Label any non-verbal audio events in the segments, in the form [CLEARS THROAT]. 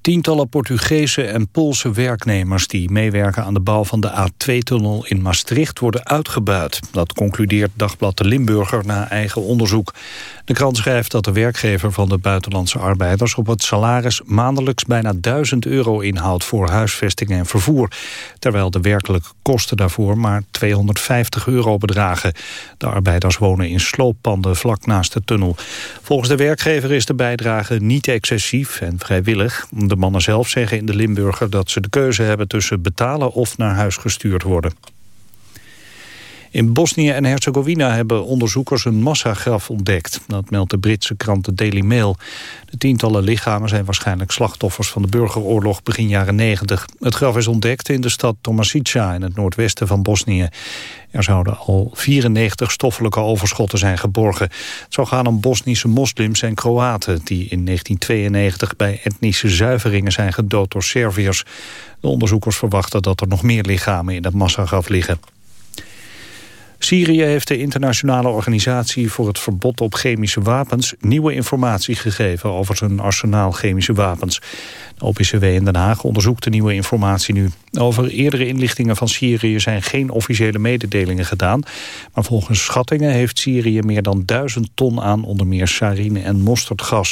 Tientallen Portugese en Poolse werknemers die meewerken aan de bouw van de A2-tunnel in Maastricht worden uitgebuit. Dat concludeert Dagblad de Limburger na eigen onderzoek. De krant schrijft dat de werkgever van de buitenlandse arbeiders op het salaris maandelijks bijna 1000 euro inhoudt voor huisvesting en vervoer. Terwijl de werkelijke kosten daarvoor maar 250 euro bedragen. De arbeiders wonen in slooppanden vlak naast de tunnel. Volgens de werkgever is de bijdrage niet excessief en vrijwillig. De mannen zelf zeggen in de Limburger dat ze de keuze hebben tussen betalen of naar huis gestuurd worden. In Bosnië en Herzegovina hebben onderzoekers een massagraf ontdekt. Dat meldt de Britse krant The Daily Mail. De tientallen lichamen zijn waarschijnlijk slachtoffers van de burgeroorlog begin jaren 90. Het graf is ontdekt in de stad Tomasica in het noordwesten van Bosnië. Er zouden al 94 stoffelijke overschotten zijn geborgen. Het zou gaan om Bosnische moslims en Kroaten... die in 1992 bij etnische zuiveringen zijn gedood door Serviërs. De onderzoekers verwachten dat er nog meer lichamen in het massagraf liggen. Syrië heeft de internationale organisatie voor het verbod op chemische wapens nieuwe informatie gegeven over zijn arsenaal chemische wapens. De OPCW in Den Haag onderzoekt de nieuwe informatie nu. Over eerdere inlichtingen van Syrië zijn geen officiële mededelingen gedaan. Maar volgens schattingen heeft Syrië meer dan duizend ton aan onder meer sarine en mosterdgas.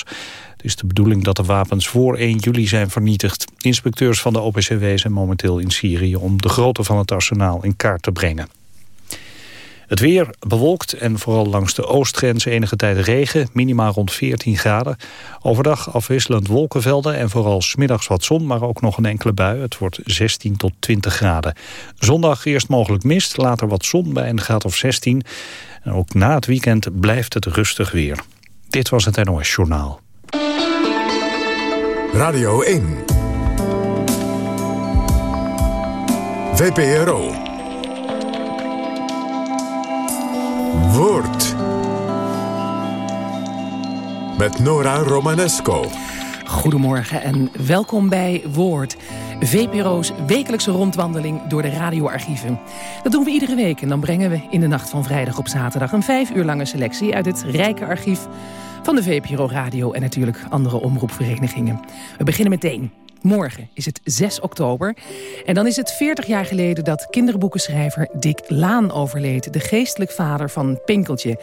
Het is de bedoeling dat de wapens voor 1 juli zijn vernietigd. Inspecteurs van de OPCW zijn momenteel in Syrië om de grootte van het arsenaal in kaart te brengen. Het weer bewolkt en vooral langs de oostgrens enige tijd regen, minimaal rond 14 graden. Overdag afwisselend wolkenvelden en vooral smiddags wat zon, maar ook nog een enkele bui. Het wordt 16 tot 20 graden. Zondag eerst mogelijk mist, later wat zon bij een graad of 16. En ook na het weekend blijft het rustig weer. Dit was het NOS Journaal. Radio 1 VPRO Woord. Met Nora Romanesco. Goedemorgen en welkom bij Woord. VPRO's wekelijkse rondwandeling door de radioarchieven. Dat doen we iedere week en dan brengen we in de nacht van vrijdag op zaterdag... een vijf uur lange selectie uit het rijke archief van de VPRO Radio... en natuurlijk andere omroepverenigingen. We beginnen meteen Morgen is het 6 oktober. En dan is het 40 jaar geleden dat kinderboekenschrijver Dick Laan overleed. De geestelijk vader van Pinkeltje.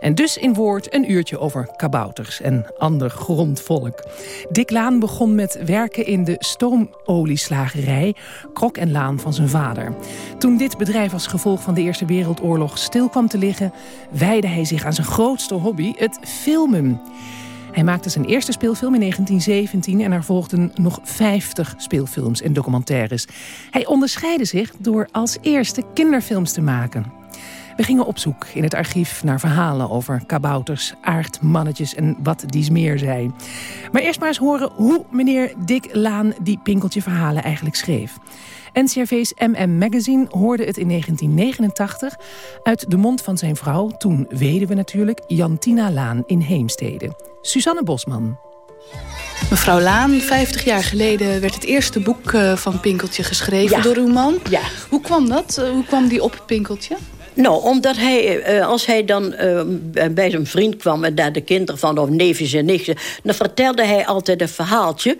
En dus in woord een uurtje over kabouters en ander grondvolk. Dick Laan begon met werken in de stoomolieslagerij Krok en Laan van zijn vader. Toen dit bedrijf als gevolg van de Eerste Wereldoorlog stil kwam te liggen... wijde hij zich aan zijn grootste hobby, het filmen. Hij maakte zijn eerste speelfilm in 1917 en er volgden nog 50 speelfilms en documentaires. Hij onderscheidde zich door als eerste kinderfilms te maken. We gingen op zoek in het archief naar verhalen over kabouters, aardmannetjes en wat dies meer zijn. Maar eerst maar eens horen hoe meneer Dick Laan die Pinkeltje verhalen eigenlijk schreef. NCRV's MM Magazine hoorde het in 1989 uit de mond van zijn vrouw, toen weduwe natuurlijk, Jantina Laan in Heemstede. Suzanne Bosman. Mevrouw Laan, 50 jaar geleden werd het eerste boek eh, van Pinkeltje geschreven door uw man. Ja. Hoe kwam dat? Eh, hoe kwam die op Pinkeltje? Nou, omdat hij, eh, als hij dan bij zijn vriend kwam... en daar de kinderen van, of neefjes en nichtjes... dan vertelde hij altijd een verhaaltje...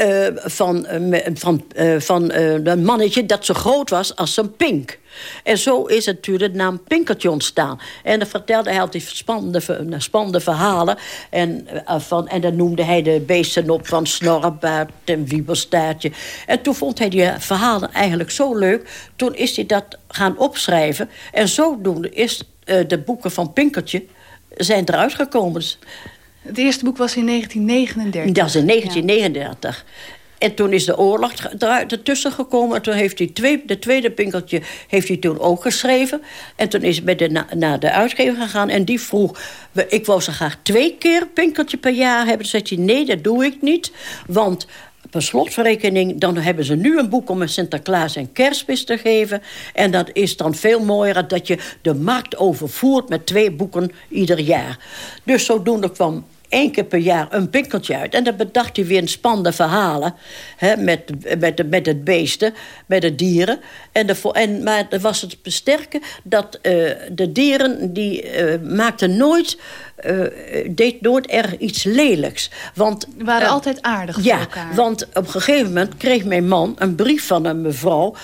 Uh, van, uh, van, uh, van een mannetje dat zo groot was als een pink. En zo is natuurlijk de naam Pinkertje ontstaan. En dan vertelde hij altijd spannende, spannende verhalen. En, van, en dan noemde hij de beesten op van Snorrebaard en Wiebelstaartje. En toen vond hij die verhalen eigenlijk zo leuk. Toen is hij dat gaan opschrijven. En zodoende is de boeken van Pinkertje zijn eruit gekomen. Het eerste boek was in 1939. Dat is in 1939. En toen is de oorlog ertussen gekomen. En toen heeft hij twee, de tweede pinkeltje heeft hij toen ook geschreven. En toen is hij bij de, naar de uitgever gegaan. En die vroeg, ik wou zo graag twee keer pinkeltje per jaar hebben. Toen zei hij, nee, dat doe ik niet. Want per slotverrekening, dan hebben ze nu een boek om een Sinterklaas en kerstmis te geven. En dat is dan veel mooier dat je de markt overvoert met twee boeken ieder jaar. Dus zodoende kwam één keer per jaar een pinkeltje uit. En dan bedacht hij weer een spannende verhalen. Hè, met, met, met het beesten, met de dieren. En de, en, maar er was het besterken dat uh, de dieren... die uh, maakten nooit... Uh, deed nooit erg iets lelijks. Want, waren altijd aardig voor ja, elkaar. want op een gegeven moment kreeg mijn man een brief van een mevrouw...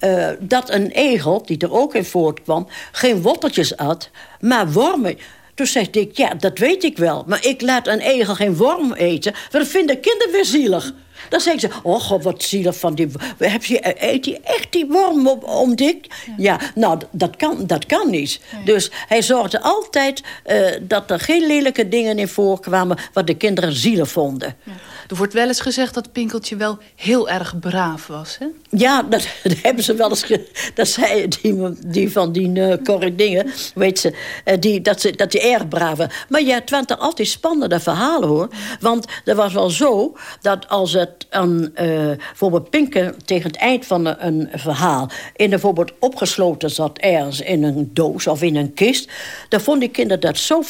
Uh, dat een egel, die er ook in voortkwam... geen worteltjes at, maar wormen. Toen zei ik, ja, dat weet ik wel. Maar ik laat een egel geen worm eten. Want dat vinden kinderen weer zielig. Dan zeggen ze, oh god, wat zielig van die... Heb je, eet hij echt die worm op, om dik? Ja. ja, nou, dat kan, dat kan niet. Dus hij zorgde altijd uh, dat er geen lelijke dingen in voorkwamen... wat de kinderen zielig vonden. Ja. Er wordt wel eens gezegd dat Pinkeltje wel heel erg braaf was, hè? Ja, dat, [LAUGHS] hebben ze wel eens... Dat zei die, die van die uh, Dingen, weet ze... Uh, die, dat, ze dat die erg braaf was. Maar ja, het waren altijd spannende verhalen, hoor. Want er was wel zo dat als het een, uh, bijvoorbeeld Pinken tegen het eind van een, verhaal... in bijvoorbeeld opgesloten zat ergens in een doos of in een kist... dan vonden die kinderen dat zo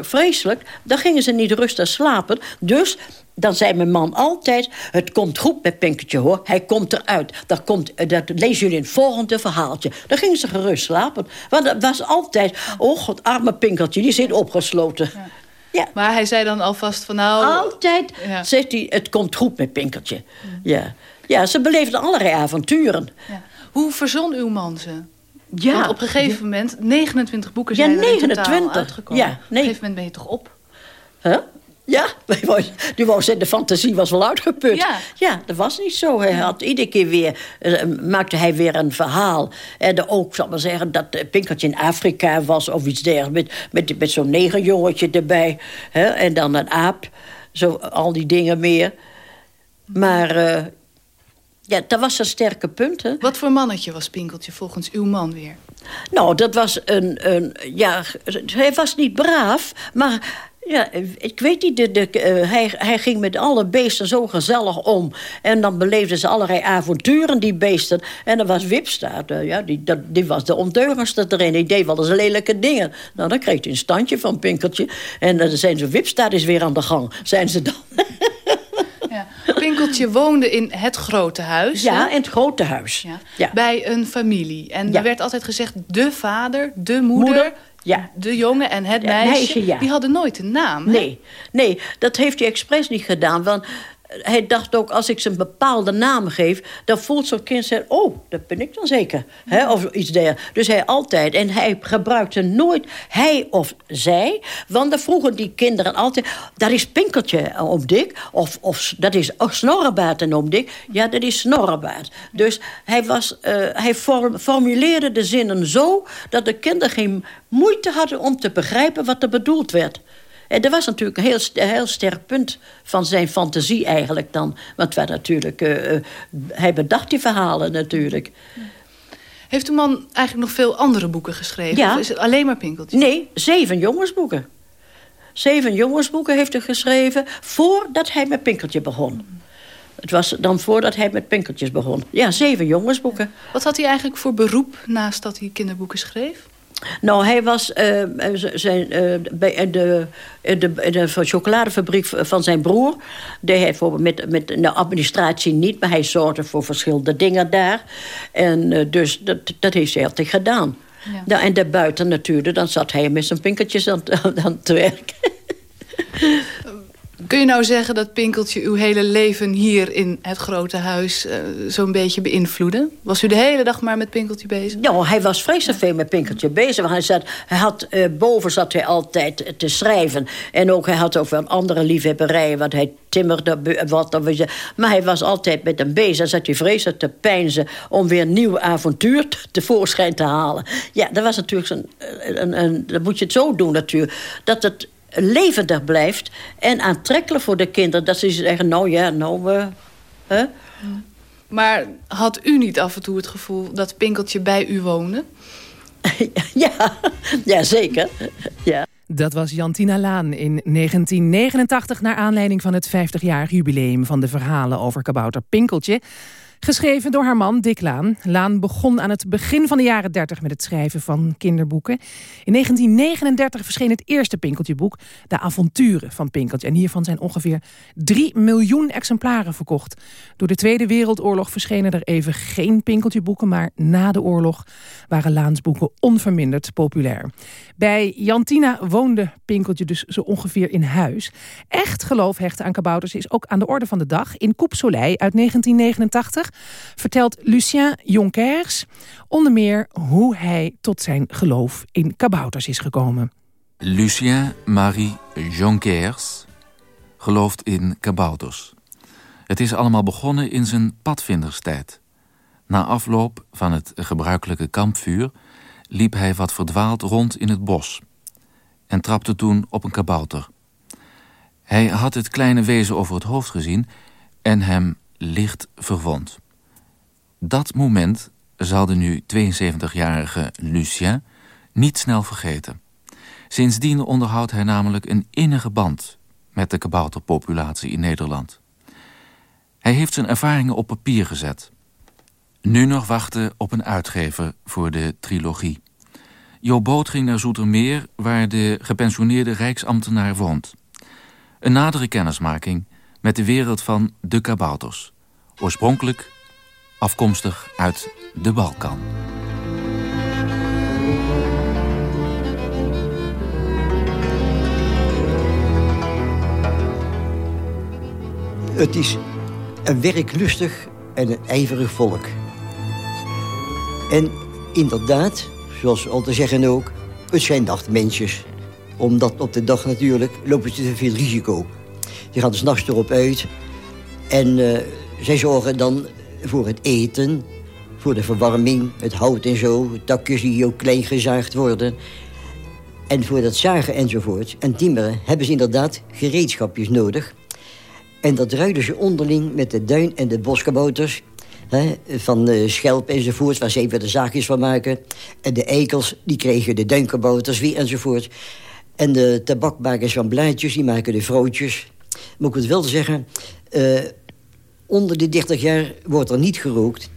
vreselijk... dan gingen ze niet rustig slapen. Dus dan zei mijn man altijd... het komt goed met Pinkertje, hoor. Hij komt eruit. Dat, komt, dat lezen jullie in het volgende verhaaltje. Dan gingen ze gerust slapen. Want dat was altijd... oh god, arme Pinkertje, die zit opgesloten. Ja. Ja. Maar hij zei dan alvast van nou... Altijd ja. zegt hij, het komt goed met Pinkertje. Ja, ja. ja ze beleefden allerlei avonturen. Ja. Hoe verzon uw man ze? Ja. Want op een gegeven moment, 29 boeken zijn ja, 29. uitgekomen. Ja, nee. Op een gegeven moment ben je toch op? Huh? Ja, [LAUGHS] die zeggen, de fantasie was wel uitgeput. Ja. ja, dat was niet zo. Hij had iedere keer weer, uh, maakte hij weer een verhaal. En ook, zal maar zeggen, dat Pinkertje in Afrika was of iets dergelijks. Met, met, met zo'n negerjongetje erbij. Hè? En dan een aap. Zo, al die dingen meer. Maar uh, ja, dat was een sterke punt. Hè? Wat voor mannetje was Pinkeltje volgens uw man weer? Nou, dat was een... een ja, hij was niet braaf, maar... Ja, ik weet niet, de, de, uh, hij, hij ging met alle beesten zo gezellig om. En dan beleefden ze allerlei avonturen, die beesten. En dan was Wipstaat, uh, ja, die, dat, die was de ondeugendste erin. Die deed wel eens lelijke dingen. Nou, dan kreeg hij een standje van Pinkeltje. En dan zijn ze, Wipstaat is weer aan de gang, zijn ze dan. [LAUGHS] Ja. Pinkeltje woonde in het grote huis. Ja, in het grote huis. Ja. Ja. Bij een familie. En er werd altijd gezegd, de vader, de moeder... moeder ja. de jongen en het meisje, meisje ja. die hadden nooit een naam. Nee, nee, dat heeft hij expres niet gedaan. Want hij dacht ook, als ik ze een bepaalde naam geef... dan voelt zo'n kind zich, oh, dat ben ik dan zeker. He, of iets dergelijks. Dus hij altijd. En hij gebruikte nooit hij of zij. Want dan vroegen die kinderen altijd... dat is Pinkeltje om dik. Of, of dat is oh, Snorrebaard en om dik. Ja, dat is Snorrebaard. Dus hij, was, uh, hij form, formuleerde de zinnen zo... dat de kinderen geen moeite hadden om te begrijpen wat er bedoeld werd. En dat was natuurlijk een heel, heel sterk punt van zijn fantasie eigenlijk dan. Want wij natuurlijk, uh, hij bedacht die verhalen natuurlijk. Heeft uw man eigenlijk nog veel andere boeken geschreven? Ja. Of is het alleen maar Pinkeltje? Nee, zeven jongensboeken. Zeven jongensboeken heeft hij geschreven voordat hij met Pinkeltje begon. Het was dan voordat hij met Pinkeltjes begon. Ja, zeven jongensboeken. Wat had hij eigenlijk voor beroep naast dat hij kinderboeken schreef? Nou, hij was uh, zijn, uh, bij de, de, de, de chocoladefabriek van zijn broer. Deed hij voor, met, met de administratie niet, maar hij zorgde voor verschillende dingen daar. En uh, dus dat, dat heeft hij altijd gedaan. Ja. Nou, en daarbuiten natuurlijk, dan zat hij met zijn pinkertjes aan, [LAUGHS] aan te werken. [LAUGHS] Kun je nou zeggen dat Pinkeltje uw hele leven hier in het grote huis uh, zo'n beetje beïnvloedde? Was u de hele dag maar met Pinkeltje bezig? Ja, hij was vreselijk veel met Pinkeltje bezig. Hij, zat, hij had, uh, boven zat hij altijd te schrijven. En ook hij had wel andere liefhebberijen, want hij timmerde wat. Maar hij was altijd met hem bezig. Dan zat hij vreselijk te pijnzen om weer een nieuw avontuur tevoorschijn te halen. Ja, dat was natuurlijk zo'n... Een, een, dat moet je het zo doen natuurlijk. Dat het levendig blijft en aantrekkelijk voor de kinderen. Dat ze zeggen, nou ja, nou... Uh, huh? Maar had u niet af en toe het gevoel dat Pinkeltje bij u woonde? [LAUGHS] ja, ja, zeker. Ja. Dat was Jantina Laan in 1989... naar aanleiding van het 50-jarig jubileum van de verhalen over kabouter Pinkeltje Geschreven door haar man Dick Laan. Laan begon aan het begin van de jaren 30 met het schrijven van kinderboeken. In 1939 verscheen het eerste Pinkeltje-boek, De Avonturen van Pinkeltje. En hiervan zijn ongeveer 3 miljoen exemplaren verkocht. Door de Tweede Wereldoorlog verschenen er even geen Pinkeltje-boeken, maar na de oorlog waren Laans boeken onverminderd populair. Bij Jantina woonde Pinkeltje dus zo ongeveer in huis. Echt geloof hechten aan kabouters is ook aan de orde van de dag. In Coupe Soleil uit 1989 vertelt Lucien Jonkers onder meer hoe hij tot zijn geloof in kabouters is gekomen. Lucien Marie Jonkers gelooft in kabouters. Het is allemaal begonnen in zijn padvinderstijd. Na afloop van het gebruikelijke kampvuur liep hij wat verdwaald rond in het bos en trapte toen op een kabouter. Hij had het kleine wezen over het hoofd gezien en hem licht verwond. Dat moment zal de nu 72-jarige Lucien niet snel vergeten. Sindsdien onderhoudt hij namelijk een innige band met de kabouterpopulatie in Nederland. Hij heeft zijn ervaringen op papier gezet. Nu nog wachten op een uitgever voor de trilogie. Jo Boot ging naar Zoetermeer, waar de gepensioneerde rijksambtenaar woont. Een nadere kennismaking met de wereld van de kabouters. Oorspronkelijk afkomstig uit de Balkan. Het is een werklustig en een ijverig volk. En inderdaad, zoals we altijd zeggen ook, het zijn nachtmensjes. Omdat op de dag natuurlijk lopen ze te veel risico. Die gaan s'nachts erop uit. En uh, zij zorgen dan voor het eten, voor de verwarming, het hout en zo. Takjes die ook klein gezaagd worden. En voor dat zagen enzovoort en timmeren hebben ze inderdaad gereedschapjes nodig. En dat ruiden ze onderling met de duin- en de boskabouters... Van de schelp enzovoort, waar ze even de zaakjes van maken. En de eikels, die kregen de duinkabouters weer enzovoort. En de tabakmakers van blaadjes, die maken de vrouwtjes. Moet ik het wel zeggen... Uh, onder de 30 jaar wordt er niet gerookt.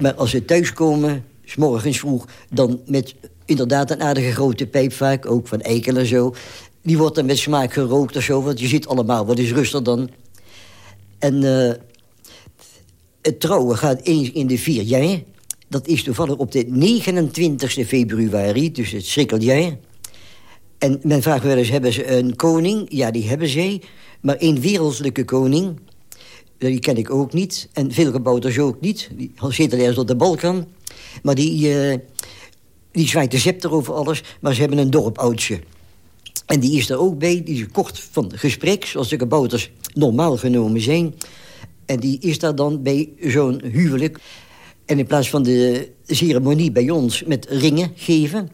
Maar als ze thuiskomen, s morgens vroeg... dan met inderdaad een aardige grote pijp vaak, ook van eikel en zo... die wordt dan met smaak gerookt of zo, want je ziet allemaal, wat is rustig dan. En uh, het trouwen gaat eens in de vier jaar. Dat is toevallig op de 29 februari, dus het schrikkeljaar. En men vraagt wel eens, hebben ze een koning? Ja, die hebben zij. Maar één wereldlijke koning, die ken ik ook niet. En veel kabouters ook niet. Die zitten ergens op de Balkan. Maar die, uh, die zwaait de scepter over alles. Maar ze hebben een dorpoudje. En die is er ook bij. Die is kort van gesprek, zoals de kabouters normaal genomen zijn. En die is daar dan bij zo'n huwelijk. En in plaats van de ceremonie bij ons met ringen geven...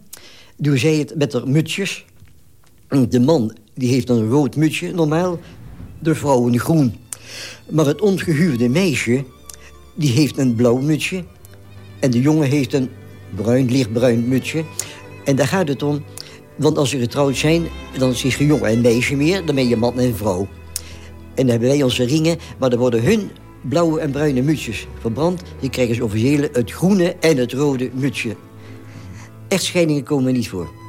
doen zij het met haar mutsjes. De man die heeft een rood mutsje normaal. De vrouw een groen. Maar het ongehuwde meisje, die heeft een blauw mutsje. En de jongen heeft een bruin, lichtbruin mutsje. En daar gaat het om. Want als ze getrouwd zijn, dan is je jongen en meisje meer. Dan ben je man en vrouw. En dan hebben wij onze ringen, maar dan worden hun blauwe en bruine mutsjes verbrand. Die krijgen ze officiële het groene en het rode mutsje. Echtscheidingen komen niet voor.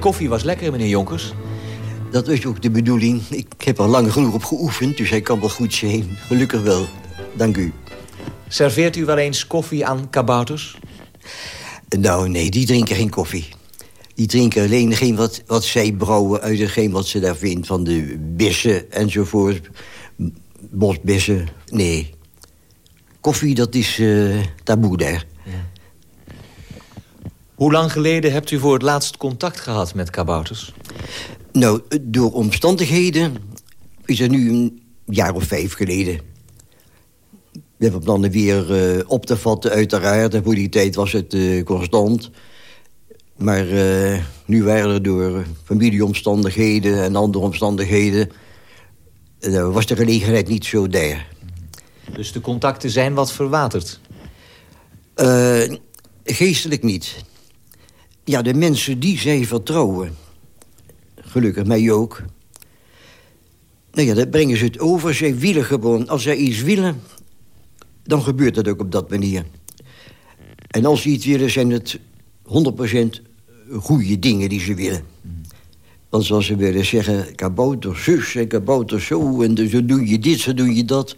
Koffie was lekker, meneer Jonkers. Dat is ook de bedoeling. Ik heb er lang genoeg op geoefend, dus hij kan wel goed zijn. Gelukkig wel. Dank u. Serveert u wel eens koffie aan kabouters? Nou, nee, die drinken geen koffie. Die drinken alleen geen wat, wat zij brouwen uit hetgeen wat ze daar vindt. Van de bissen enzovoort. Bosbissen. Nee. Koffie, dat is uh, taboe daar. Hoe lang geleden hebt u voor het laatst contact gehad met kabouters? Nou, door omstandigheden is het nu een jaar of vijf geleden. We hebben plannen weer uh, op te vatten, uiteraard. En voor die tijd was het uh, constant. Maar uh, nu waren er door familieomstandigheden en andere omstandigheden... Dan was de gelegenheid niet zo daar. Dus de contacten zijn wat verwaterd? Geestelijk niet. Ja, de mensen die zij vertrouwen... gelukkig mij ook... Nou ja, dan brengen ze het over. Zij willen gewoon. Als zij iets willen, dan gebeurt dat ook op dat manier. En als ze iets willen, zijn het 100% goede dingen die ze willen. Want zoals ze willen zeggen, kabouter zus en kabouter zo... en zo doe je dit, zo doe je dat.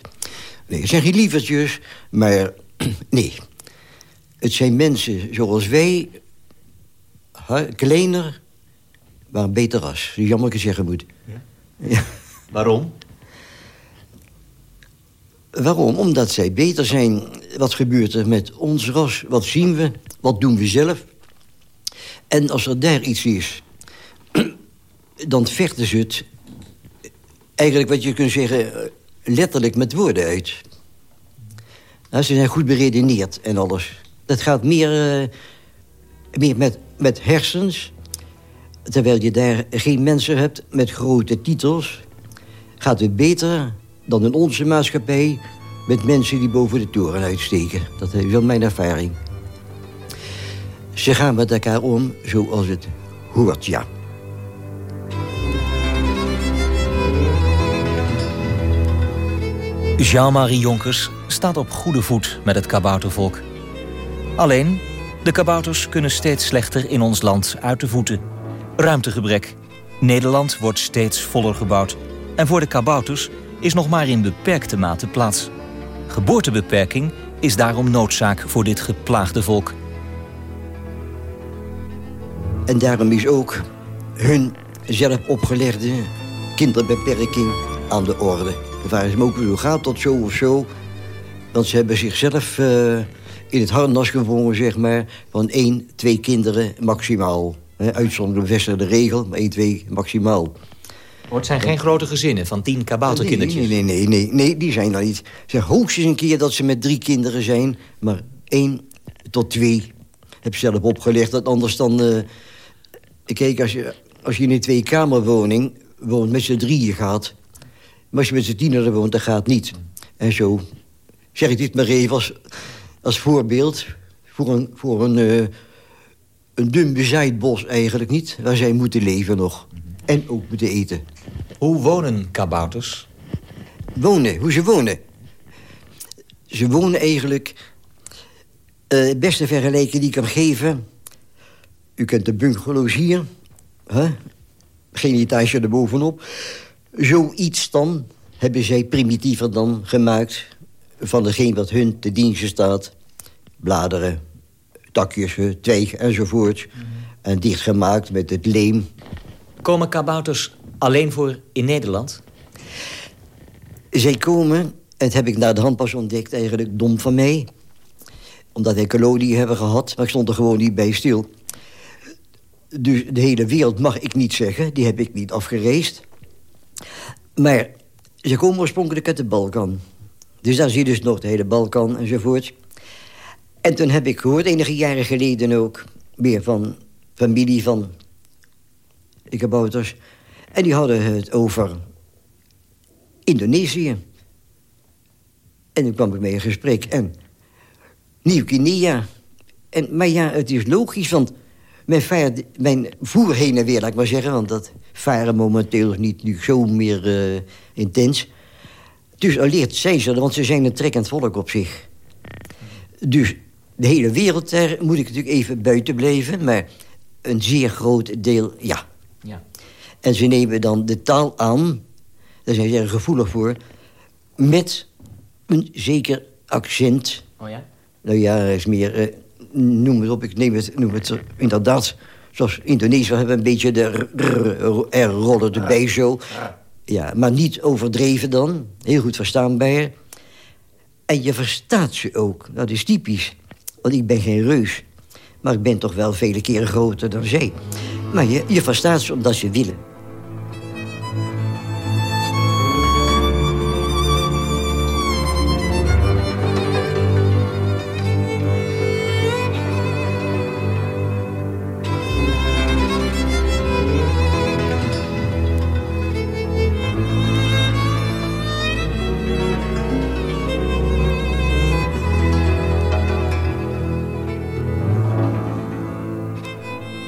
Nee, het zijn geen lievertjes, maar [CLEARS THROAT] nee. Het zijn mensen zoals wij, kleiner, maar een beter ras. Jammer ik zeggen moet. Ja. ja. Waarom? Waarom? Omdat zij beter zijn. Wat gebeurt er met ons ras? Wat zien we? Wat doen we zelf? En als er daar iets is, [CLEARS THROAT] dan vechten ze het... eigenlijk wat je kunt zeggen, letterlijk met woorden uit. Nou, ze zijn goed beredeneerd en alles. Dat gaat meer, uh, meer met, met hersens... terwijl je daar geen mensen hebt met grote titels... gaat het beter dan in onze maatschappij... met mensen die boven de toren uitsteken. Dat is wel mijn ervaring. Ze gaan met elkaar om zoals het hoort, ja. Jean-Marie Jonkers staat op goede voet met het kaboutervolk. Alleen, de kabouters kunnen steeds slechter in ons land uit de voeten. Ruimtegebrek. Nederland wordt steeds voller gebouwd. En voor de kabouters is nog maar in beperkte mate plaats. Geboortebeperking is daarom noodzaak voor dit geplaagde volk. En daarom is ook hun zelf opgelegde kinderbeperking aan de orde. Waar ze ook hoe gaat tot zo of zo. Want ze hebben zichzelf uh, in het harnas gevonden, zeg maar... van één, twee kinderen maximaal. uitzondering bevestigde regel, maar één, twee maximaal. Het zijn geen grote gezinnen van tien kabouterkindertjes? Nee, nee, nee, nee, nee, die zijn er niet. Zeg hoogstens een keer dat ze met drie kinderen zijn... maar één tot twee heb zelf opgelegd. Dat anders dan... Uh, kijk, als je, als je in een tweekamerwoning woont met z'n drieën gaat... maar als je met z'n tienen woont, dat gaat niet. En zo zeg ik dit maar even als, als voorbeeld... voor een, voor een, uh, een dun bezaaid bos eigenlijk niet... waar zij moeten leven nog. En ook moeten eten. Hoe wonen kabouters? Wonen, hoe ze wonen. Ze wonen eigenlijk... Uh, het beste vergelijking die ik kan geven... U kent de bungalows hier. Hè? Geen etage erbovenop. Zoiets dan hebben zij primitiever dan gemaakt... van degene wat hun te diensten staat. Bladeren, takjes, twijg enzovoort. Mm En dichtgemaakt met het leem. Komen kabouters alleen voor in Nederland? Zij komen, het heb ik naar de hand pas ontdekt, eigenlijk dom van mij. Omdat wij koloniën hebben gehad, maar ik stond er gewoon niet bij stil. Dus de hele wereld mag ik niet zeggen, die heb ik niet afgereisd. Maar ze komen oorspronkelijk uit de Balkan. Dus daar zie je dus nog de hele Balkan enzovoort. En toen heb ik gehoord, enige jaren geleden ook... weer van familie van de kabouters... En die hadden het over Indonesië. En toen kwam ik mee in gesprek. En Nieuw-Guinea. Maar ja, het is logisch, want mijn, vaart, mijn voer heen en weer, laat ik maar zeggen... want dat varen momenteel is niet nu zo meer uh, intens. Dus leert zij ze, want ze zijn een trekkend volk op zich. Dus de hele wereld, daar moet ik natuurlijk even buiten blijven... maar een zeer groot deel, ja. ja. En ze nemen dan de taal aan, daar zijn ze er gevoelig voor... met een zeker accent. Oh ja? Nou ja, is meer... Uh, noem het op, ik neem het, noem het inderdaad... Zoals Indonesië hebben een beetje de R-rollen erbij zo. Ja, maar niet overdreven dan. Heel goed verstaanbaar. En je verstaat ze ook. Dat is typisch. Want ik ben geen reus. Maar ik ben toch wel vele keren groter dan zij. Maar je, je verstaat ze omdat ze willen.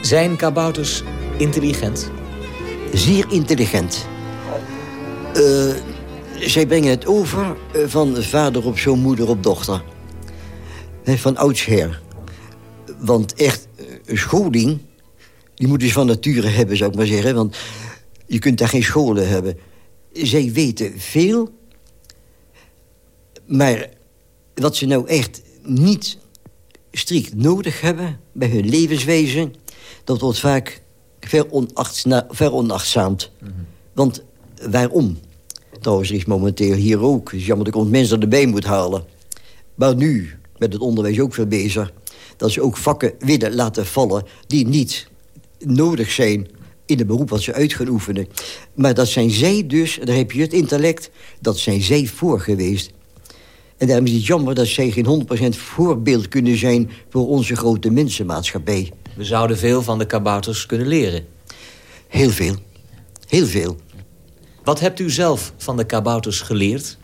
Zijn kabouters intelligent? Zeer intelligent. Uh, zij brengen het over van vader op zoon, moeder op dochter. Van oudsher. Want echt, scholing, die moet je van nature hebben, zou ik maar zeggen. Want je kunt daar geen scholen hebben. Zij weten veel. Maar wat ze nou echt niet strikt nodig hebben bij hun levenswezen... dat wordt vaak veronachtzaamd. Mm Want waarom? Trouwens, is momenteel hier ook. Het is jammer dat ik ons mensen erbij moet halen. Maar nu, met het onderwijs ook veel bezig... dat ze ook vakken willen laten vallen die niet nodig zijn in het beroep wat ze uit gaan oefenen. Maar dat zijn zij dus, daar heb je het intellect... dat zijn zij voor geweest. En daarom is het jammer dat zij geen 100% voorbeeld kunnen zijn... voor onze grote mensenmaatschappij. We zouden veel van de kabouters kunnen leren. Heel veel. Heel veel. Wat hebt u zelf van de kabouters geleerd?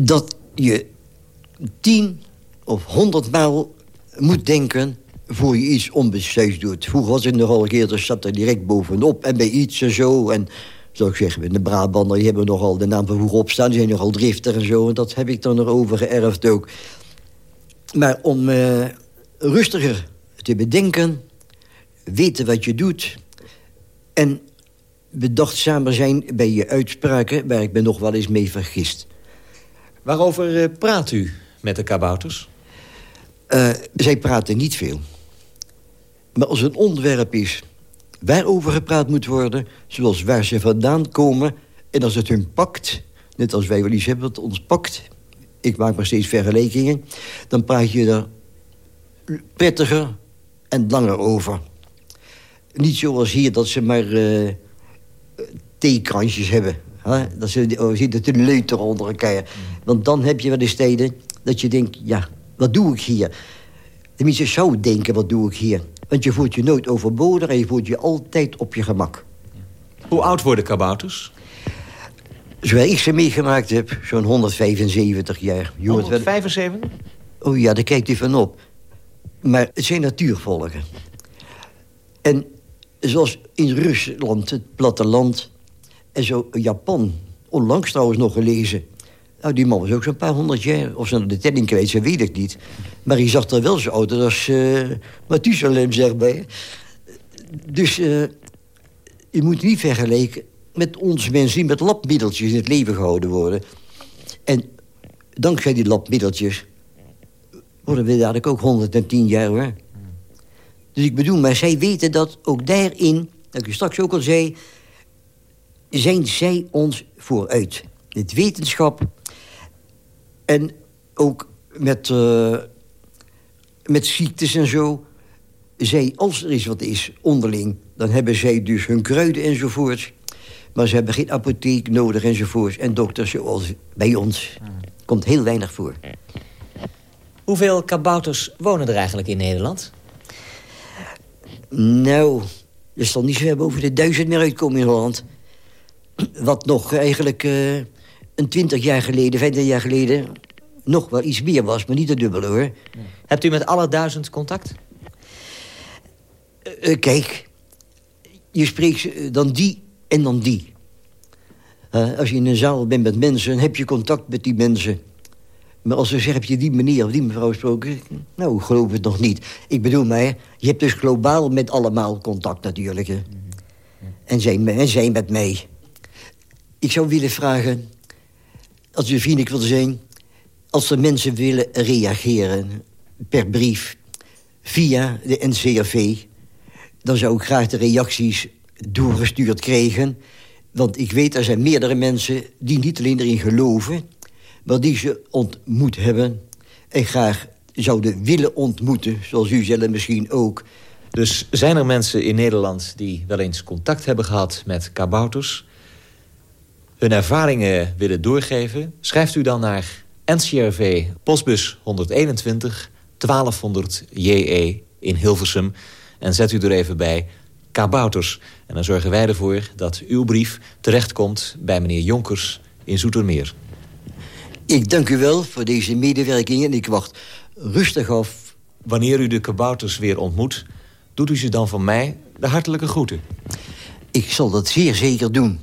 Dat je tien of honderd maal moet denken voor je iets onbeslist doet. Vroeger was ik nogal een keer, zat er direct bovenop en bij iets en zo. En zou ik zeggen, de Brabander, die hebben nogal de naam van vroeger opstaan. Die zijn nogal driftig en zo. En dat heb ik dan erover geërfd ook. Maar om uh, rustiger te bedenken, weten wat je doet... en bedachtzamer zijn bij je uitspraken... waar ik me nog wel eens mee vergist. Waarover uh, praat u met de kabouters? Uh, zij praten niet veel. Maar als een onderwerp is waarover gepraat moet worden... zoals waar ze vandaan komen en als het hun pakt... net als wij wel iets hebben wat ons pakt... ik maak maar steeds vergelijkingen... dan praat je er prettiger en langer over. Niet zoals hier dat ze maar uh, theekransjes hebben. Hè? Dat ze oh, zitten te leuteren onder elkaar. Want dan heb je wel eens tijden dat je denkt... ja, wat doe ik hier? Tenminste, zou denken, wat doe ik hier? Want je voelt je nooit overbodig en je voelt je altijd op je gemak. Hoe oud worden kabouters? Zoals ik ze meegemaakt heb, zo'n 175 jaar. 175? Oh ja, daar kijkt u van op. Maar het zijn natuurvolken. En zoals in Rusland, het platteland... en zo Japan, onlangs trouwens nog gelezen... Nou, die man was ook zo'n paar honderd jaar. Of ze de telling kwijt ze weet ik niet. Maar hij zag er wel zo oud als uh, Mathusalem, zeg maar. Dus uh, je moet niet vergelijken met ons mensen... die met labmiddeltjes in het leven gehouden worden. En dankzij die labmiddeltjes... worden we dadelijk ook 110 jaar, hoor. Dus ik bedoel, maar zij weten dat ook daarin... dat ik straks ook al zei... zijn zij ons vooruit. Het wetenschap en ook met, uh, met ziektes en zo. Zij, als er is wat is, onderling... dan hebben zij dus hun kruiden enzovoort. Maar ze hebben geen apotheek nodig enzovoort. En dokters zoals bij ons. Komt heel weinig voor. Hoeveel kabouters wonen er eigenlijk in Nederland? Nou, er zal niet zo hebben over de duizend meer uitkomen in Holland. Wat nog eigenlijk... Uh, een twintig jaar geleden, vijftig jaar geleden... nog wel iets meer was, maar niet de dubbele, hoor. Hebt u met alle duizend contact? Uh, kijk, je spreekt dan die en dan die. Als je in een zaal bent met mensen, heb je contact met die mensen. Maar als ze zeggen, je die meneer of die mevrouw gesproken? Nou, geloof het nog niet. Ik bedoel maar, je hebt dus globaal met allemaal contact natuurlijk. Hè. En, zij, en zij met mij. Ik zou willen vragen, als u vriendelijk wil zijn... als er mensen willen reageren per brief via de NCRV... dan zou ik graag de reacties doorgestuurd krijgen. Want ik weet, er zijn meerdere mensen die niet alleen erin geloven... maar die ze ontmoet hebben en graag zouden willen ontmoeten... zoals u zelf misschien ook. Dus zijn er mensen in Nederland die wel eens contact hebben gehad met kabouters hun ervaringen willen doorgeven... schrijft u dan naar NCRV postbus 121 1200 JE in Hilversum... en zet u er even bij kabouters. En dan zorgen wij ervoor dat uw brief terechtkomt bij meneer Jonkers in Zoetermeer. Ik dank u wel voor deze medewerking en ik wacht rustig af. Wanneer u de kabouters weer ontmoet, Doet u ze dan van mij de hartelijke groeten? Ik zal dat zeer zeker doen.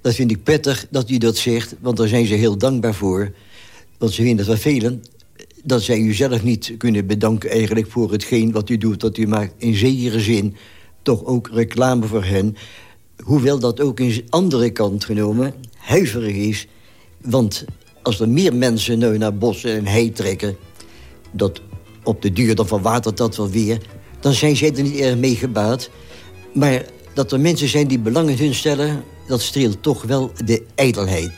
Dat vind ik prettig dat u dat zegt, want daar zijn ze heel dankbaar voor. Want ze vinden het vervelend dat zij u zelf niet kunnen bedanken... eigenlijk voor hetgeen wat u doet. Dat u maakt in zekere zin toch ook reclame voor hen. Hoewel dat ook in andere kant genomen huiverig is. Want als er meer mensen nu naar bossen en hei trekken... dat op de duur dan verwatert dat wel weer... dan zijn zij er niet erg mee gebaat. Maar dat er mensen zijn die belang in hun stellen... dat streelt toch wel de ijdelheid.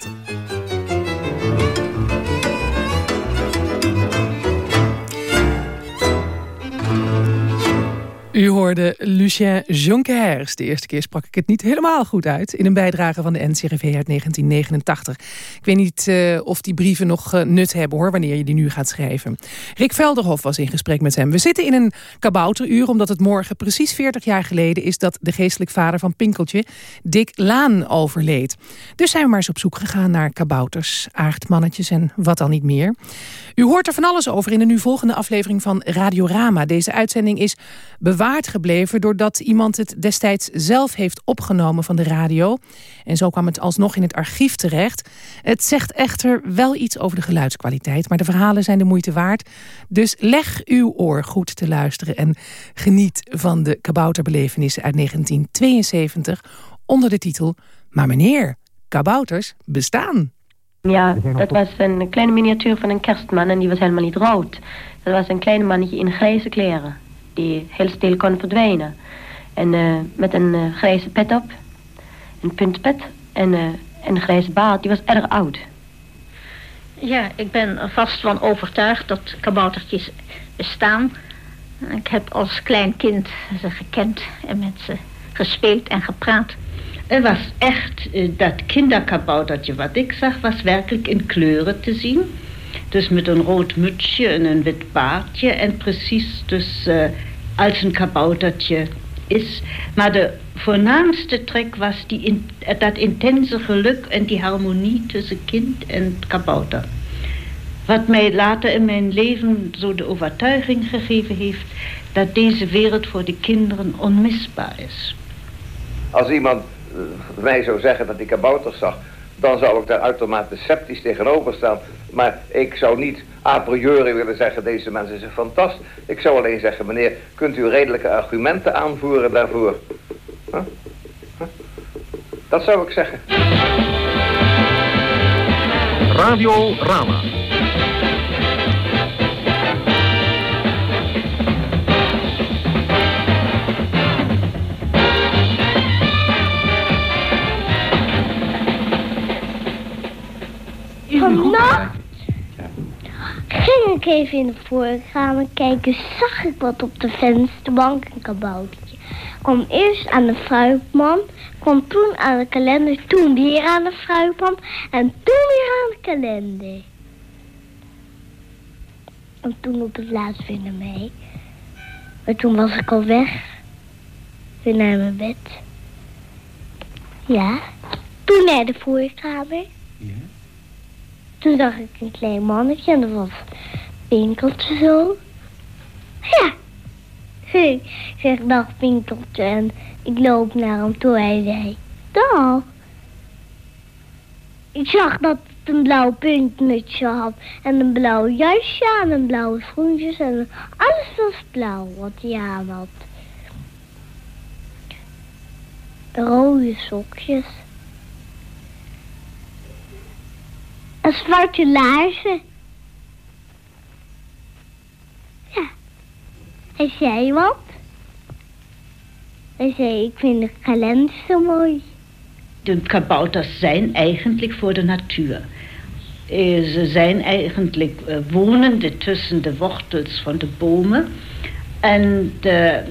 U hoorde Lucien Jonquers. De eerste keer sprak ik het niet helemaal goed uit... in een bijdrage van de NCRV uit 1989. Ik weet niet uh, of die brieven nog uh, nut hebben, hoor... wanneer je die nu gaat schrijven. Rick Velderhof was in gesprek met hem. We zitten in een kabouteruur... omdat het morgen precies 40 jaar geleden is... dat de geestelijk vader van Pinkeltje, Dick Laan, overleed. Dus zijn we maar eens op zoek gegaan naar kabouters, aardmannetjes... en wat dan niet meer. U hoort er van alles over in de nu volgende aflevering van Radiorama. Deze uitzending is bewaard gebleven... doordat iemand het destijds zelf heeft opgenomen van de radio. En zo kwam het alsnog in het archief terecht. Het zegt echter wel iets over de geluidskwaliteit... maar de verhalen zijn de moeite waard. Dus leg uw oor goed te luisteren... en geniet van de kabouterbelevenissen uit 1972... onder de titel Maar meneer, kabouters bestaan. Ja, dat was een kleine miniatuur van een kerstman en die was helemaal niet rood. Dat was een klein mannetje in grijze kleren die heel stil kon verdwijnen. En uh, met een uh, grijze pet op, een puntpet en uh, een grijze baard. Die was erg oud. Ja, ik ben er vast van overtuigd dat kaboutertjes bestaan. Ik heb als klein kind ze gekend en met ze gespeeld en gepraat. Het was echt, dat kinderkaboutertje wat ik zag, was werkelijk in kleuren te zien. Dus met een rood mutsje en een wit baardje. En precies dus uh, als een kaboutertje is. Maar de voornaamste trek was die in, dat intense geluk en die harmonie tussen kind en kabouter. Wat mij later in mijn leven zo de overtuiging gegeven heeft... dat deze wereld voor de kinderen onmisbaar is. Als iemand uh, mij zou zeggen dat ik kabouters zag dan zou ik daar uitermate sceptisch tegenover staan. Maar ik zou niet a priori willen zeggen, deze mensen zijn fantastisch. Ik zou alleen zeggen, meneer, kunt u redelijke argumenten aanvoeren daarvoor? Dat zou ik zeggen. Radio Rama. Vannacht ging ik even in de voorkamer kijken, zag ik wat op de vensterbank, een kaboutertje. Kwam eerst aan de fruitman, kwam toen aan de kalender, toen weer aan de fruitman en toen weer aan de kalender. En toen op het laatst weer naar mij. Maar toen was ik al weg, weer naar mijn bed. Ja, toen naar de voorkamer. Ja. Toen zag ik een klein mannetje en dat was Pinkeltje zo. Ja. Ik zeg dag Pinkeltje en ik loop naar hem toe. Hij zei, dag. Ik zag dat het een blauw puntmutsje had en een blauw jasje aan en blauwe schoentjes en alles was blauw wat hij aan had. Rode sokjes. Een zwarte laarzen. Ja. Hij zei wat. Hij zei, ik vind de kalender zo mooi. De kabouters zijn eigenlijk voor de natuur. Eh, ze zijn eigenlijk eh, wonende tussen de wortels van de bomen. En de,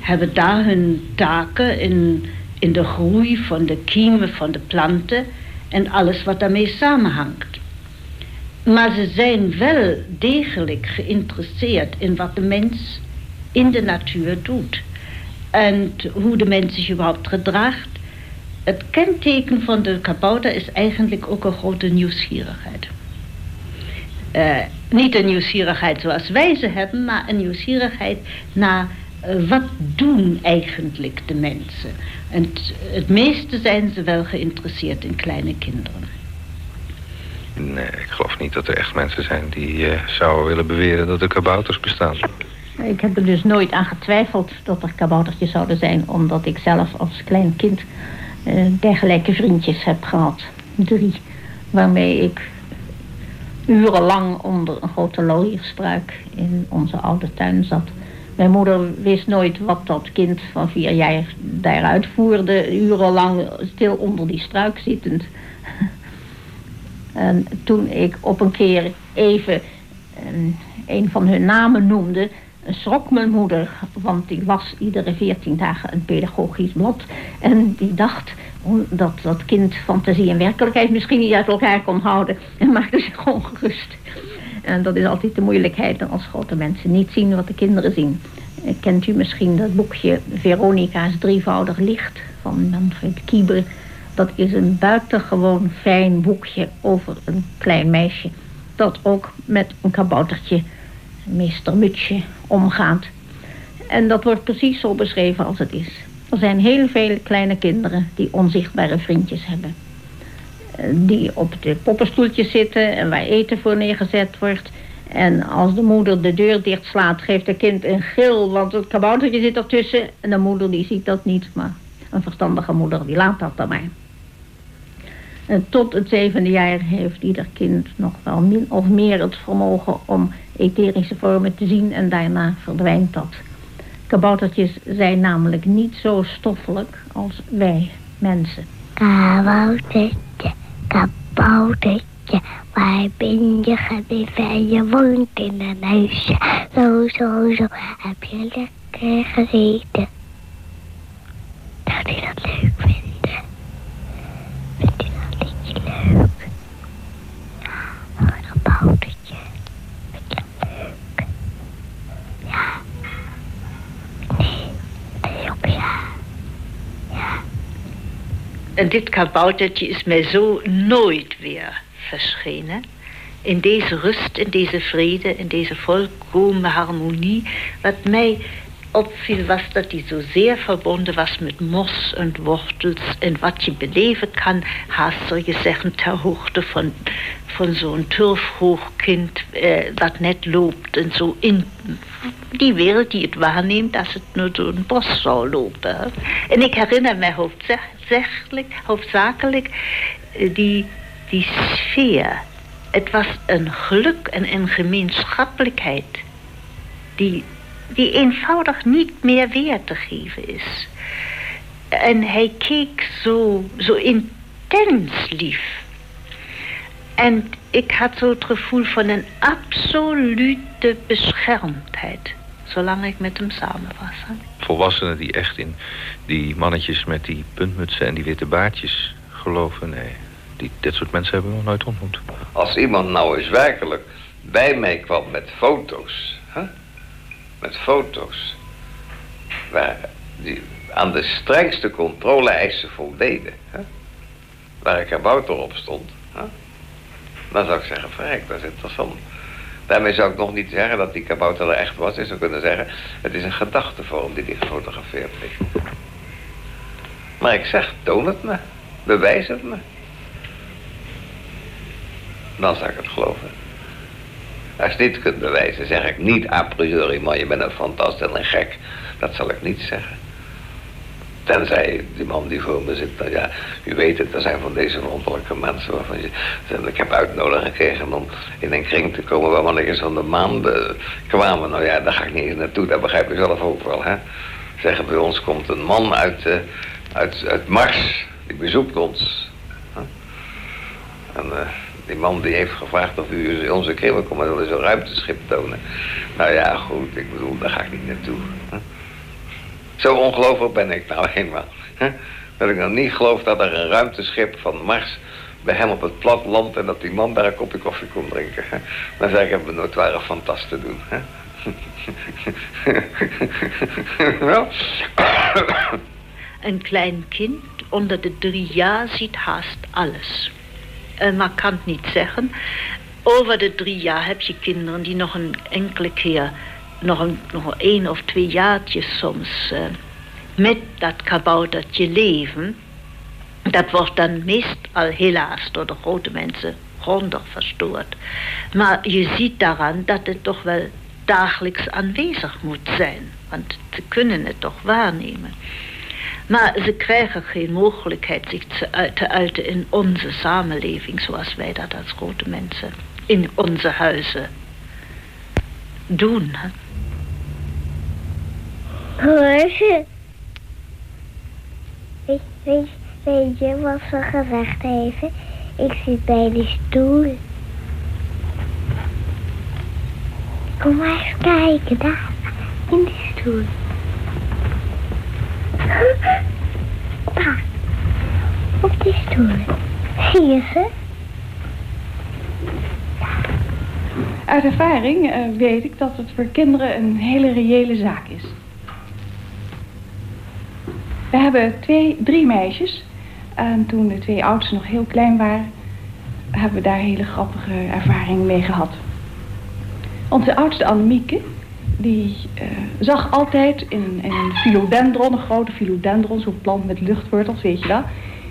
hebben daar hun taken in, in de groei van de kiemen van de planten en alles wat daarmee samenhangt. Maar ze zijn wel degelijk geïnteresseerd in wat de mens in de natuur doet. En hoe de mens zich überhaupt gedraagt. Het kenteken van de kabouter is eigenlijk ook een grote nieuwsgierigheid. Uh, niet een nieuwsgierigheid zoals wij ze hebben, maar een nieuwsgierigheid naar eh, wat doen eigenlijk de mensen? En het, meeste zijn ze wel geïnteresseerd in kleine kinderen. Nee, ik geloof niet dat er echt mensen zijn die uh, zouden willen beweren dat er kabouters bestaan. Ik heb er dus nooit aan getwijfeld dat er kaboutertjes zouden zijn... omdat ik zelf als klein kind uh, dergelijke vriendjes heb gehad. Drie. Waarmee ik urenlang onder een grote laurierstruik in onze oude tuin zat. Mijn moeder wist nooit wat dat kind van vier jaar daaruit voerde. Urenlang stil onder die struik zittend. En toen ik op een keer even een, een van hun namen noemde schrok mijn moeder, want die las iedere veertien dagen een pedagogisch blad. En die dacht dat dat kind fantasie en werkelijkheid misschien niet uit elkaar kon houden. En maakte zich ongerust. En dat is altijd de moeilijkheid als grote mensen niet zien wat de kinderen zien. Kent u misschien dat boekje Veronica's drievoudig licht van Manfred Kieber? Dat is een buitengewoon fijn boekje over een klein meisje... dat ook met een kaboutertje meester Mutsje omgaat. En dat wordt precies zo beschreven als het is. Er zijn heel veel kleine kinderen die onzichtbare vriendjes hebben. Die op de poppenstoeltjes zitten en waar eten voor neergezet wordt. En als de moeder de deur dicht slaat, geeft het kind een gil, want het kaboutertje zit ertussen. En de moeder die ziet dat niet, maar een verstandige moeder die laat dat dan maar. En tot het zevende jaar heeft ieder kind nog wel min of meer het vermogen om etherische vormen te zien en daarna verdwijnt dat. Kaboutertjes zijn namelijk niet zo stoffelijk als wij mensen. Kaboutertje, kaboutertje, waar ben je gebleven en je woont in een huisje. Zo, zo, zo, heb je lekker gezeten. Dat hij dat leuk vinden. Vindt hij dat liedje leuk? Ja, kaboutertje. En dit kaboutertje is mij zo nooit weer verschenen. In deze rust, in deze vrede, in deze volkomen harmonie. Wat mij opviel was dat hij zo zeer verbonden was met mos en wortels. En wat je beleven kan, haast zou ter hoogte van, van zo'n turfhoog kind eh, dat net loopt. En zo in die wereld die het waarneemt als het door zo'n bos zou lopen. En ik herinner mij hoofdzakelijk, hoofdzakelijk eh, die, die sfeer. Het was een geluk en een gemeenschappelijkheid die die eenvoudig niet meer weer te geven is. En hij keek zo, zo intens lief. En ik had zo het gevoel van een absolute beschermdheid. Zolang ik met hem samen was. Volwassenen die echt in die mannetjes met die puntmutsen en die witte baardjes geloven. Nee, die, dit soort mensen hebben we nog nooit ontmoet. Als iemand nou eens werkelijk bij mij kwam met foto's met foto's. Waar die aan de strengste controle-eisen voldeden. Hè? Waar een kabouter op stond. Hè? Dan zou ik zeggen, verrek, dat is interessant. Daarmee zou ik nog niet zeggen dat die kabouter er echt was. Ik zou kunnen zeggen, het is een gedachtevorm die die gefotografeerd ligt. Maar ik zeg, toon het me. Bewijs het me. Dan zou ik het geloven. Als je dit kunt bewijzen, zeg ik niet a priori, maar je bent een fantast en een gek. Dat zal ik niet zeggen. Tenzij die man die voor me zit, nou ja, u weet het, er zijn van deze wonderlijke mensen waarvan je... Ik heb uitnodiging gekregen om in een kring te komen waar mannetjes van de maan eh, kwamen. Nou ja, daar ga ik niet eens naartoe, dat begrijp je zelf ook wel, hè. Zeggen, bij ons komt een man uit, uh, uit, Mars, die bezoekt ons. En... Uh, die man die heeft gevraagd of u onze kringen komt maar dat is een ruimteschip tonen. Nou ja, goed, ik bedoel, daar ga ik niet naartoe. Zo ongelooflijk ben ik nou eenmaal. Dat ik nog niet geloof dat er een ruimteschip van Mars bij hem op het platteland... en dat die man daar een kopje koffie kon drinken. Zeg ik, hebben we nooit waren fantast te doen. [LAUGHS] Een klein kind onder de drie jaar ziet haast alles uh, maar kan het niet zeggen. Over de drie jaar heb je kinderen die nog een enkele keer nog, een, nog of twee jaartjes soms uh, met dat kaboutertje leven. Dat wordt dan meestal helaas door de grote mensen grondig verstoord. Maar je ziet daaraan dat het toch wel dagelijks aanwezig moet zijn. Want ze kunnen het toch waarnemen. Maar ze krijgen geen mogelijkheid zich te uiten in onze samenleving zoals wij dat als grote mensen in onze huizen doen. Hoor Weet, weet, weet je wat ze gezegd heeft? Ik zit bij de stoel. Kom maar eens kijken, daar. In de stoel. [LAUGHS] Daar. Op die stoel. Zie je ze? Uit ervaring uh, weet ik dat het voor kinderen een hele reële zaak is. We hebben twee, drie meisjes. En toen de twee oudsten nog heel klein waren... hebben we daar hele grappige ervaringen mee gehad. Onze oudste Annemieke... die uh, zag altijd in, in, een philodendron... een grote philodendron, zo'n plant met luchtwortels, weet je dat...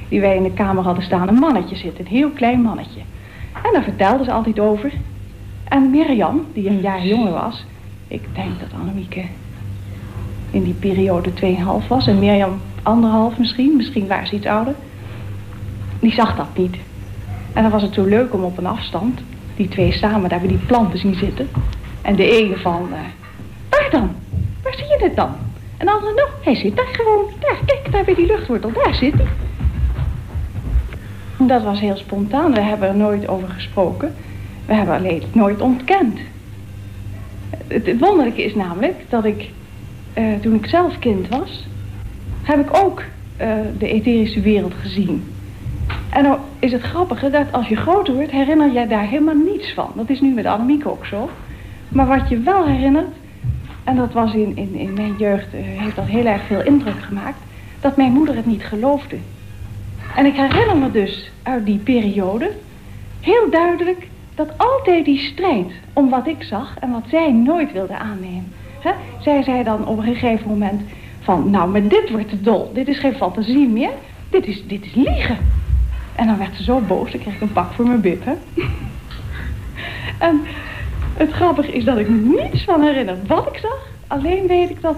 die wij in de kamer hadden staan, een mannetje zitten. Een heel klein mannetje. En daar vertelde ze altijd over. En Mirjam, die een jaar jonger was... ik denk dat Annemieke in die periode 2,5 was... en Mirjam anderhalf misschien, misschien waren ze iets ouder... die zag dat niet. En dan was het zo leuk om op een afstand... die twee samen daar bij die planten zien zitten... en de ene van... Uh, waar dan? Waar zie je het dan? En de andere, nou, hij zit daar gewoon. Daar, kijk, daar bij die luchtwortel, daar zit hij. Dat was heel spontaan, we hebben er nooit over gesproken... We hebben alleen nooit ontkend. Het, wonderlijke is namelijk dat ik, uh, toen ik zelf kind was, heb ik ook uh, de etherische wereld gezien. En dan is het grappige dat als je groter wordt, herinner jij daar helemaal niets van. Dat is nu met Annemiek ook zo. Maar wat je wel herinnert, en dat was in, in, in mijn jeugd, uh, heeft dat heel erg veel indruk gemaakt, dat mijn moeder het niet geloofde. En ik herinner me dus uit die periode heel duidelijk dat altijd die strijd om wat ik zag en wat zij nooit wilde aannemen. Zij zei dan op een gegeven moment van, nou, maar dit wordt te dol. Dit is geen fantasie meer. Dit is, dit is liegen. En dan werd ze zo boos, dan kreeg ik een pak voor mijn bib, hè. [LAUGHS] en het grappige is dat ik me niets van herinner wat ik zag. Alleen weet ik dat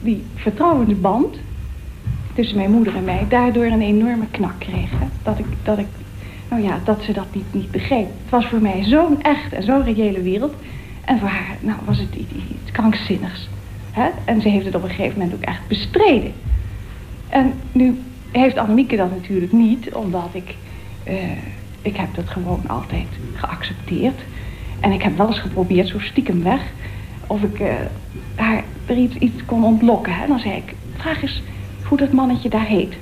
die vertrouwende band tussen mijn moeder en mij daardoor een enorme knak kreeg. Hè? Dat, ik, dat ik nou ja, dat ze dat niet, niet begreep. Het was voor mij zo'n echt en zo'n reële wereld. En voor haar nou, was het iets, iets krankzinnigs. Hè? En ze heeft het op een gegeven moment ook echt bestreden. En nu heeft Annemieke dat natuurlijk niet, omdat ik... Uh, ik heb dat gewoon altijd geaccepteerd. En ik heb wel eens geprobeerd, zo stiekem weg... of ik uh, haar er iets, iets kon ontlokken. Hè? En dan zei ik, vraag eens hoe dat mannetje daar heet.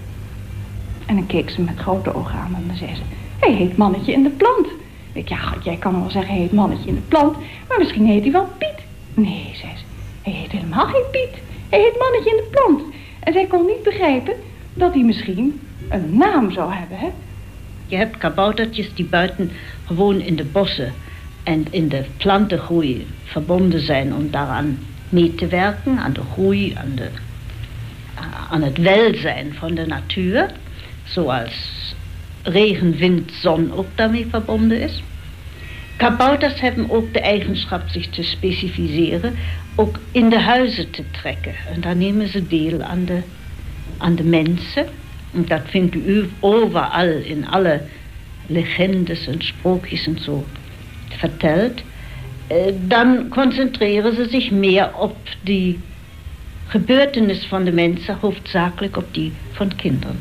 En dan keek ze met grote ogen aan en dan zei ze... Hij heet mannetje in de plant. Ik, ja, jij kan wel zeggen hij heet mannetje in de plant, maar misschien heet hij wel Piet. Nee, zei ze, hij heet helemaal geen Piet. Hij heet mannetje in de plant. En zij kon niet begrijpen dat hij misschien een naam zou hebben, hè. Je hebt kaboutertjes die buiten gewoon in de bossen en in de plantengroei verbonden zijn om daaraan mee te werken, aan de groei, aan, de, aan het welzijn van de natuur. Zoals regen, wind, zon ook daarmee verbonden is. Kabouters hebben ook de eigenschap zich te specificeren, ook in de huizen te trekken. En daar nemen ze deel aan de, aan de mensen. En dat vindt u overal in alle legendes en sprookjes en zo verteld. Eh, dan concentreren ze zich meer op die gebeurtenis van de mensen, hoofdzakelijk op die van kinderen.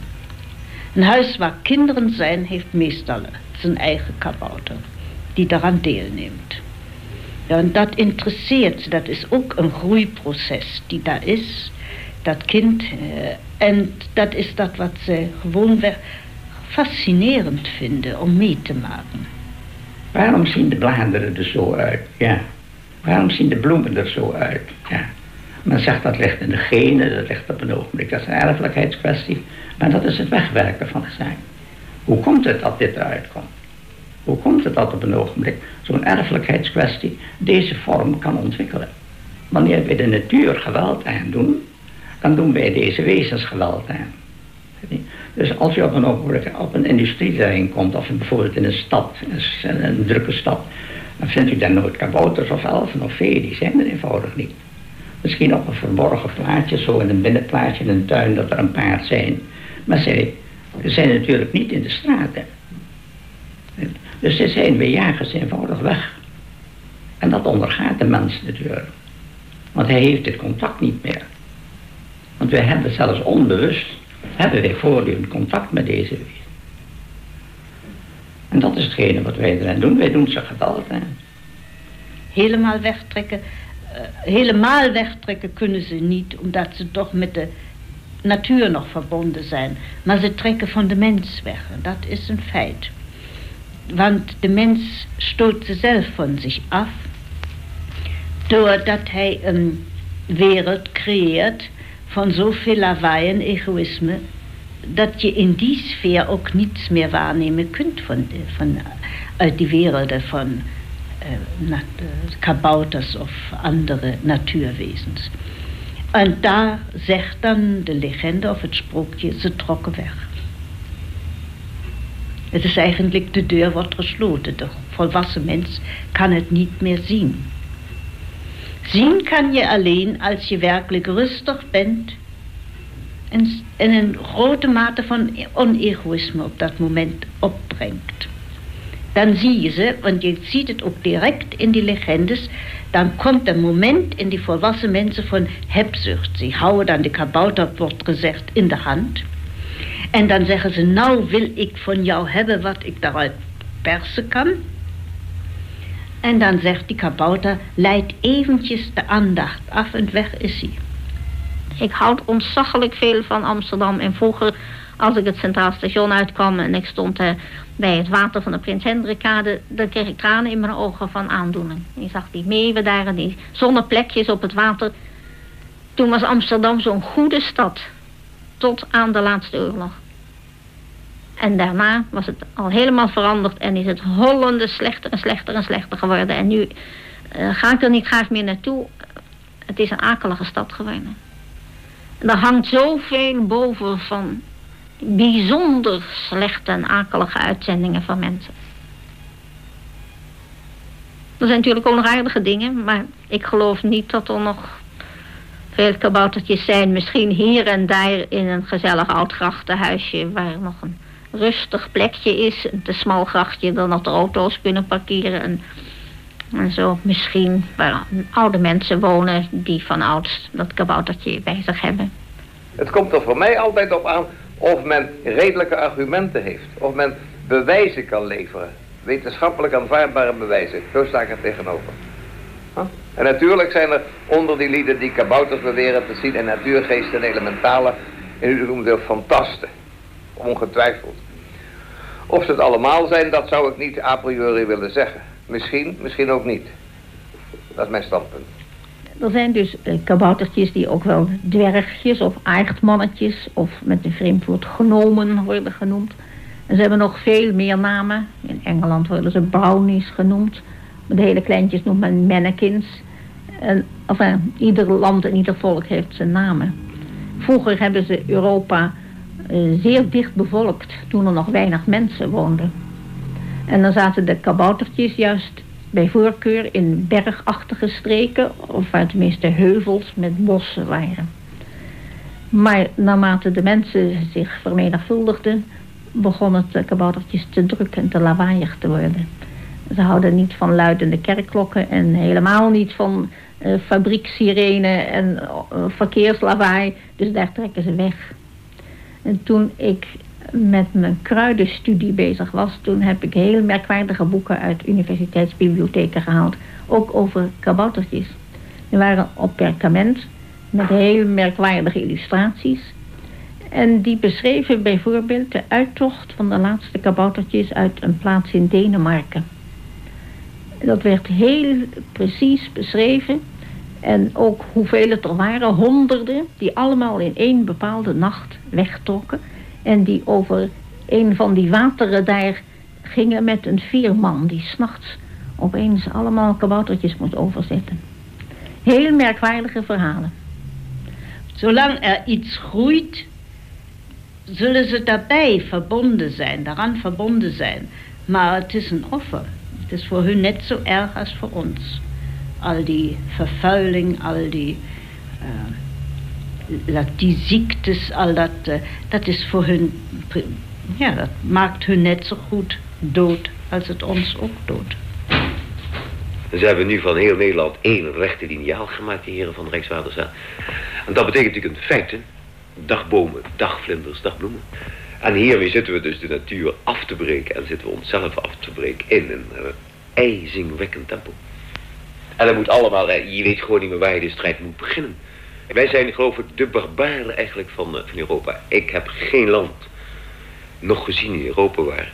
Een huis waar kinderen zijn, heeft meestal zijn eigen kabouter die daaraan deelneemt. Ja, en dat interesseert ze, dat is ook een groeiproces die daar is. Dat kind, eh, en dat is dat wat ze gewoon fascinerend vinden om mee te maken. Waarom zien de bladeren er zo uit? Ja. Waarom zien de bloemen er zo uit? Ja. Men zegt dat ligt in de genen, dat ligt op een ogenblik. Dat is een erfelijkheidskwestie. Maar dat is het wegwerken van de zaak. Hoe komt het dat dit eruit komt? Hoe komt het dat op een ogenblik zo'n erfelijkheidskwestie deze vorm kan ontwikkelen? wanneer wij de natuur geweld aan doen, dan doen wij deze wezens geweld aan. Dus als je op een, op een industrieterrein komt, of bijvoorbeeld in een stad, een, een drukke stad, dan vindt u daar nooit kabouters of elfen of vee, die zijn er eenvoudig niet. Misschien op een verborgen plaatje, zo in een binnenplaatje in een tuin, dat er een paar zijn. Maar zij zijn natuurlijk niet in de straten. Dus ze zijn bij jagers eenvoudig weg. En dat ondergaat de mens natuurlijk. Want hij heeft het contact niet meer. Want wij hebben zelfs onbewust, hebben wij voortdurend contact met deze wereld. En dat is hetgene wat wij eraan doen. Wij doen ze aan. Helemaal wegtrekken, uh, helemaal wegtrekken kunnen ze niet, omdat ze toch met de natuur nog verbonden zijn. Maar ze trekken van de mens weg. Dat is een feit. Want de mens stoot ze zelf van zich af. Doordat hij een wereld creëert van zoveel lawaai en egoïsme. Dat je in die sfeer ook niets meer waarnemen kunt van, van, uit die werelden van uh, kabouters of andere natuurwezens. En daar zegt dan de legende of het sprookje, ze trokken weg. Het is eigenlijk, de deur wordt gesloten. De volwassen mens kan het niet meer zien. Zien kan je alleen als je werkelijk rustig bent en, en een grote mate van onegoïsme op dat moment opbrengt. Dan zie je ze, want je ziet het ook direct in die legendes, dan komt een moment in die volwassen mensen van hebzucht. Ze houden dan de kabouter, wordt gezegd, in de hand. En dan zeggen ze, nou wil ik van jou hebben wat ik daaruit persen kan. En dan zegt die kabouter, leid eventjes de aandacht af en weg is hij. Ik houd ontzaglijk veel van Amsterdam. En vroeger, als ik het Centraal Station uitkwam en ik stond uh, bij het water van de Prins Hendrikade, dan kreeg ik tranen in mijn ogen van aandoening. Je zag die meeuwen daar en die zonneplekjes op het water. Toen was Amsterdam zo'n goede stad. Tot aan de laatste oorlog. En daarna was het al helemaal veranderd en is het hollende slechter en slechter en slechter geworden. En nu uh, ga ik er niet graag meer naartoe. Het is een akelige stad geworden. En er hangt zoveel boven van bijzonder slechte en akelige uitzendingen van mensen. Er zijn natuurlijk onaardige dingen, maar ik geloof niet dat er nog veel kaboutertjes zijn. Misschien hier en daar in een gezellig oud grachtenhuisje waar nog een rustig plekje is. Een smal grachtje dan dat de auto's kunnen parkeren. En, en zo misschien waar oude mensen wonen die van ouds dat kaboutertje bij zich hebben. Het komt er voor mij altijd op aan of men redelijke argumenten heeft. Of men bewijzen kan leveren. Wetenschappelijk aanvaardbare bewijzen. Zo sta ik er tegenover. En natuurlijk zijn er onder die lieden die kabouters beweren te zien... en natuurgeesten en elementalen. En u noemt het fantasten. Ongetwijfeld. Of ze het allemaal zijn, dat zou ik niet a priori willen zeggen. Misschien, misschien ook niet. Dat is mijn standpunt. Er zijn dus uh, kaboutertjes die ook wel dwergjes of aardmannetjes... of met een vreemd woord genomen worden genoemd. En ze hebben nog veel meer namen. In Engeland worden ze brownies genoemd. De hele kleintjes noemt men mannequins. En, enfin, ieder land en ieder volk heeft zijn namen. Vroeger hebben ze Europa uh, zeer dicht bevolkt toen er nog weinig mensen woonden. En dan zaten de kaboutertjes juist bij voorkeur in bergachtige streken of waar tenminste heuvels met bossen waren. Maar naarmate de mensen zich vermenigvuldigden, begonnen de kaboutertjes te druk en te lawaaiig te worden. Ze houden niet van luidende kerkklokken en helemaal niet van uh, fabrieksirene en uh, verkeerslawaai, dus daar trekken ze weg. En toen ik met mijn kruidenstudie bezig was... toen heb ik heel merkwaardige boeken uit universiteitsbibliotheken gehaald. Ook over kaboutertjes. Die waren op perkament met heel merkwaardige illustraties. En die beschreven bijvoorbeeld de uittocht van de laatste kaboutertjes... uit een plaats in Denemarken. Dat werd heel precies beschreven... En ook hoeveel het er waren, honderden, die allemaal in één bepaalde nacht wegtrokken. En die over een van die wateren daar gingen met een vierman die s'nachts opeens allemaal kaboutertjes moest overzetten. Heel merkwaardige verhalen. Zolang er iets groeit, zullen ze daarbij verbonden zijn, daaraan verbonden zijn. Maar het is een offer. Het is voor hun net zo erg als voor ons. Al die vervuiling, al die, dat, die ziektes, al dat, uh, dat is voor hun, ja, dat maakt hun net zo goed dood als het ons ook dood. Ze hebben nu van heel Nederland één rechte liniaal gemaakt, de heren van de Rijkswaterstaat. En dat betekent natuurlijk in feite dagbomen, dagvlinders, dagbloemen. En hiermee zitten we dus de natuur af te breken en zitten we onszelf af te breken in een uh, ijzingwekkend tempo. En dat moet allemaal, je weet gewoon niet meer waar je de strijd moet beginnen. Wij zijn geloof ik de barbaren eigenlijk van, uh, van Europa. Ik heb geen land nog gezien in Europa waar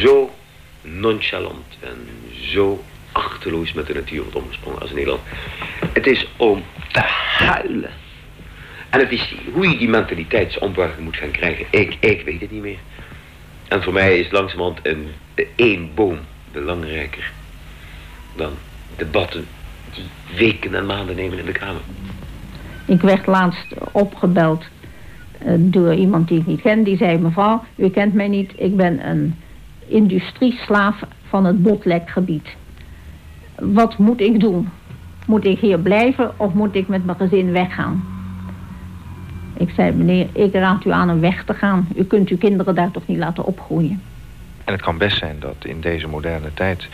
zo nonchalant en zo achterloos met de natuur wordt omgesprongen als in Nederland. Het is om te huilen. En het is hoe je die mentaliteitsombuiging moet gaan krijgen. Ik, ik weet het niet meer. En voor mij is langzamerhand een, één boom belangrijker dan debatten die weken en maanden nemen in de Kamer. Ik werd laatst opgebeld uh, door iemand die ik niet ken. Die zei, mevrouw, u kent mij niet. Ik ben een industrieslaaf van het Botlekgebied. Wat moet ik doen? Moet ik hier blijven of moet ik met mijn gezin weggaan? Ik zei, meneer, ik raad u aan om weg te gaan. U kunt uw kinderen daar toch niet laten opgroeien. En het kan best zijn dat in deze moderne tijd...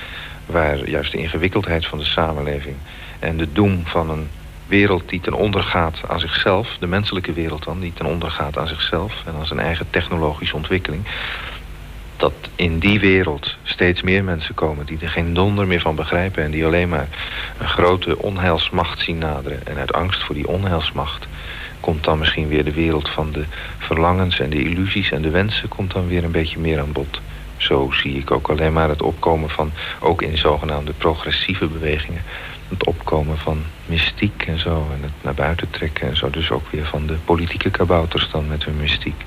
waar juist de ingewikkeldheid van de samenleving... en de doem van een wereld die ten onder gaat aan zichzelf... de menselijke wereld dan, die ten onder gaat aan zichzelf... en aan zijn eigen technologische ontwikkeling... dat in die wereld steeds meer mensen komen... die er geen donder meer van begrijpen... en die alleen maar een grote onheilsmacht zien naderen... en uit angst voor die onheilsmacht komt dan misschien weer de wereld van de verlangens en de illusies en de wensen komt dan weer een beetje meer aan bod. Zo zie ik ook alleen maar het opkomen van, ook in zogenaamde progressieve bewegingen, het opkomen van mystiek en zo en het naar buiten trekken en zo. Dus ook weer van de politieke kabouters dan met hun mystiek.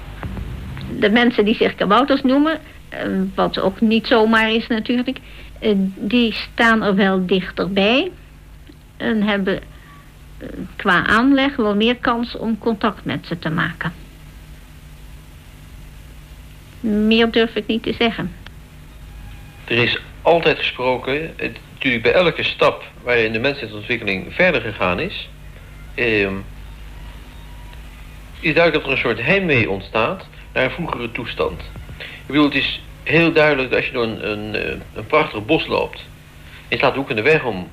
De mensen die zich kabouters noemen, eh, wat ook niet zomaar is natuurlijk, eh, die staan er wel dichterbij en hebben qua aanleg wel meer kans om contact met ze te maken. Meer durf ik niet te zeggen. Er is altijd gesproken, natuurlijk bij elke stap waarin de mensheidsontwikkeling verder gegaan is, eh, is duidelijk dat er een soort heimwee ontstaat naar een vroegere toestand. Ik bedoel, het is heel duidelijk dat als je door een, een, eh, een prachtig bos loopt, je slaat de hoek in de weg om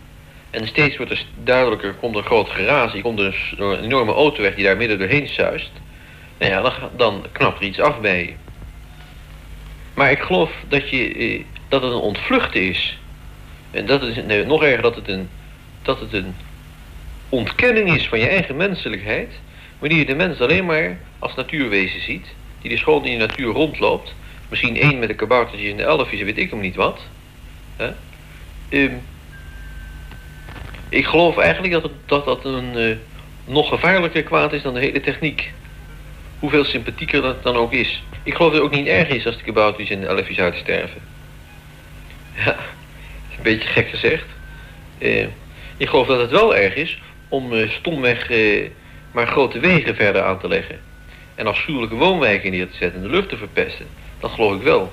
en steeds wordt er duidelijker, komt er groot geraas. Je komt dus door een enorme autoweg die daar midden doorheen zuist. Nou ja, dan, dan knapt er iets af bij je. Maar ik geloof dat, je, eh, dat het een ontvluchten is. En dat is nee, nog erger dat het, een, dat het een ontkenning is van je eigen menselijkheid. Wanneer je de mens alleen maar als natuurwezen ziet. Die dus gewoon in de natuur rondloopt. Misschien één met de kaboutertjes en de elfjes, weet ik hem niet wat. Um, ik geloof eigenlijk dat dat, dat een uh, nog gevaarlijker kwaad is dan de hele techniek. Hoeveel sympathieker dat dan ook is. Ik geloof dat het ook niet erg is als de kabouters en de elfjes uitsterven. Ja, een beetje gek gezegd. Uh, ik geloof dat het wel erg is om uh, stomweg maar grote wegen verder aan te leggen. En afschuwelijke woonwijken neer te zetten en de lucht te verpesten. Dat geloof ik wel.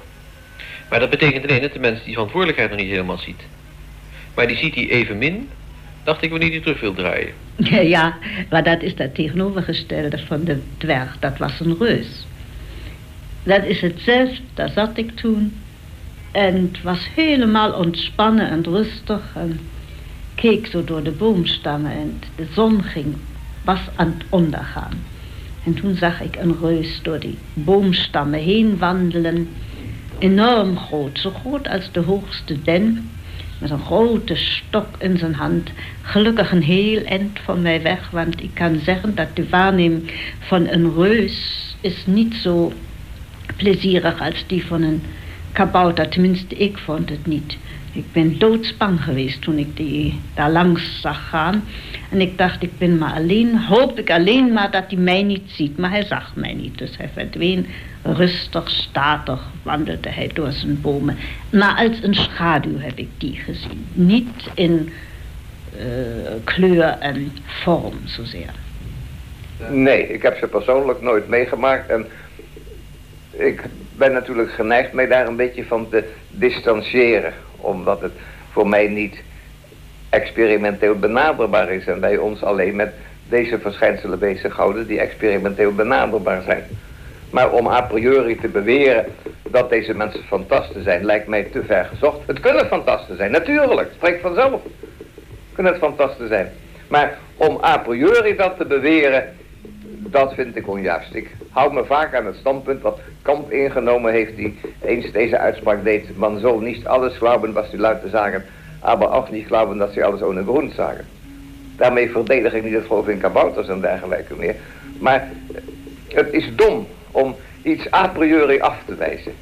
Maar dat betekent alleen dat de mensen die verantwoordelijkheid nog niet helemaal ziet. Maar die ziet hij evenmin dacht ik wanneer die terug wil draaien. Ja, maar dat is dat tegenovergestelde van de dwerg. Dat was een reus. Dat is hetzelfde, daar zat ik toen. En het was helemaal ontspannen en rustig. En keek zo door de boomstammen en de zon ging, was aan het ondergaan. En toen zag ik een reus door die boomstammen heen wandelen. Enorm groot, zo groot als de hoogste den met een grote stok in zijn hand. Gelukkig een heel eind van mij weg, want ik kan zeggen dat de waarneming van een reus is niet zo plezierig als die van een kabouter. Tenminste, ik vond het niet. Ik ben doodsbang geweest toen ik die daar langs zag gaan. En ik dacht, ik ben maar alleen, hoop ik alleen maar dat hij mij niet ziet. Maar hij zag mij niet, dus hij verdween rustig, statig wandelde hij door zijn bomen. Maar als een schaduw heb ik die gezien. Niet in kleur en vorm zozeer. Nee, ik heb ze persoonlijk nooit meegemaakt. En ik ben natuurlijk geneigd mij daar een beetje van te distancieren. Omdat het voor mij niet experimenteel benaderbaar is. En wij ons alleen met deze verschijnselen bezighouden die experimenteel benaderbaar zijn. Maar om a priori te beweren dat deze mensen fantasten zijn, lijkt mij te ver gezocht. Het kunnen fantasten zijn, natuurlijk, spreekt vanzelf. Kunnen het fantasten zijn. Maar om a priori dat te beweren, dat vind ik onjuist. Ik hou me vaak aan het standpunt wat Kant ingenomen heeft, die eens deze uitspraak deed. Man zal niet alles geloven wat die Leute sagen, aber auch niet geloven dat ze alles ohne Grund zagen. Daarmee verdedig ik niet het geloof in kabouters en dergelijke meer. Maar het is dom om iets a priori af te wijzen.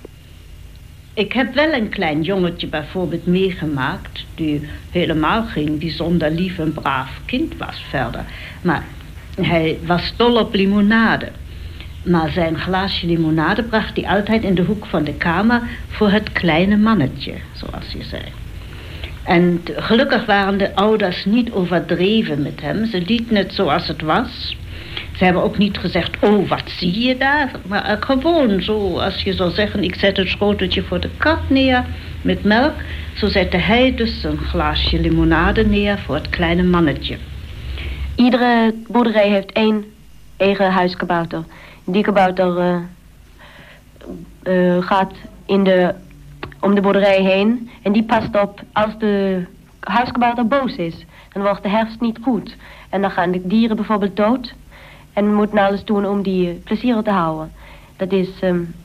Ik heb wel een klein jongetje bijvoorbeeld meegemaakt... die helemaal geen bijzonder lief en braaf kind was verder. Maar hij was dol op limonade. Maar zijn glaasje limonade bracht hij altijd in de hoek van de kamer... voor het kleine mannetje, zoals je zei. En gelukkig waren de ouders niet overdreven met hem. Ze lieten het zoals het was... Ze hebben ook niet gezegd, oh, wat zie je daar? Maar uh, gewoon zo, als je zou zeggen, ik zet een schoteltje voor de kat neer met melk. Zo zette hij dus een glaasje limonade neer voor het kleine mannetje. Iedere boerderij heeft één eigen huiskabouter. Die kabouter uh, uh, gaat in de, om de boerderij heen. En die past op als de huiskabouter boos is. Dan wordt de herfst niet goed. En dan gaan de dieren bijvoorbeeld dood. En we moeten alles doen om die plezier te houden. Dat is um,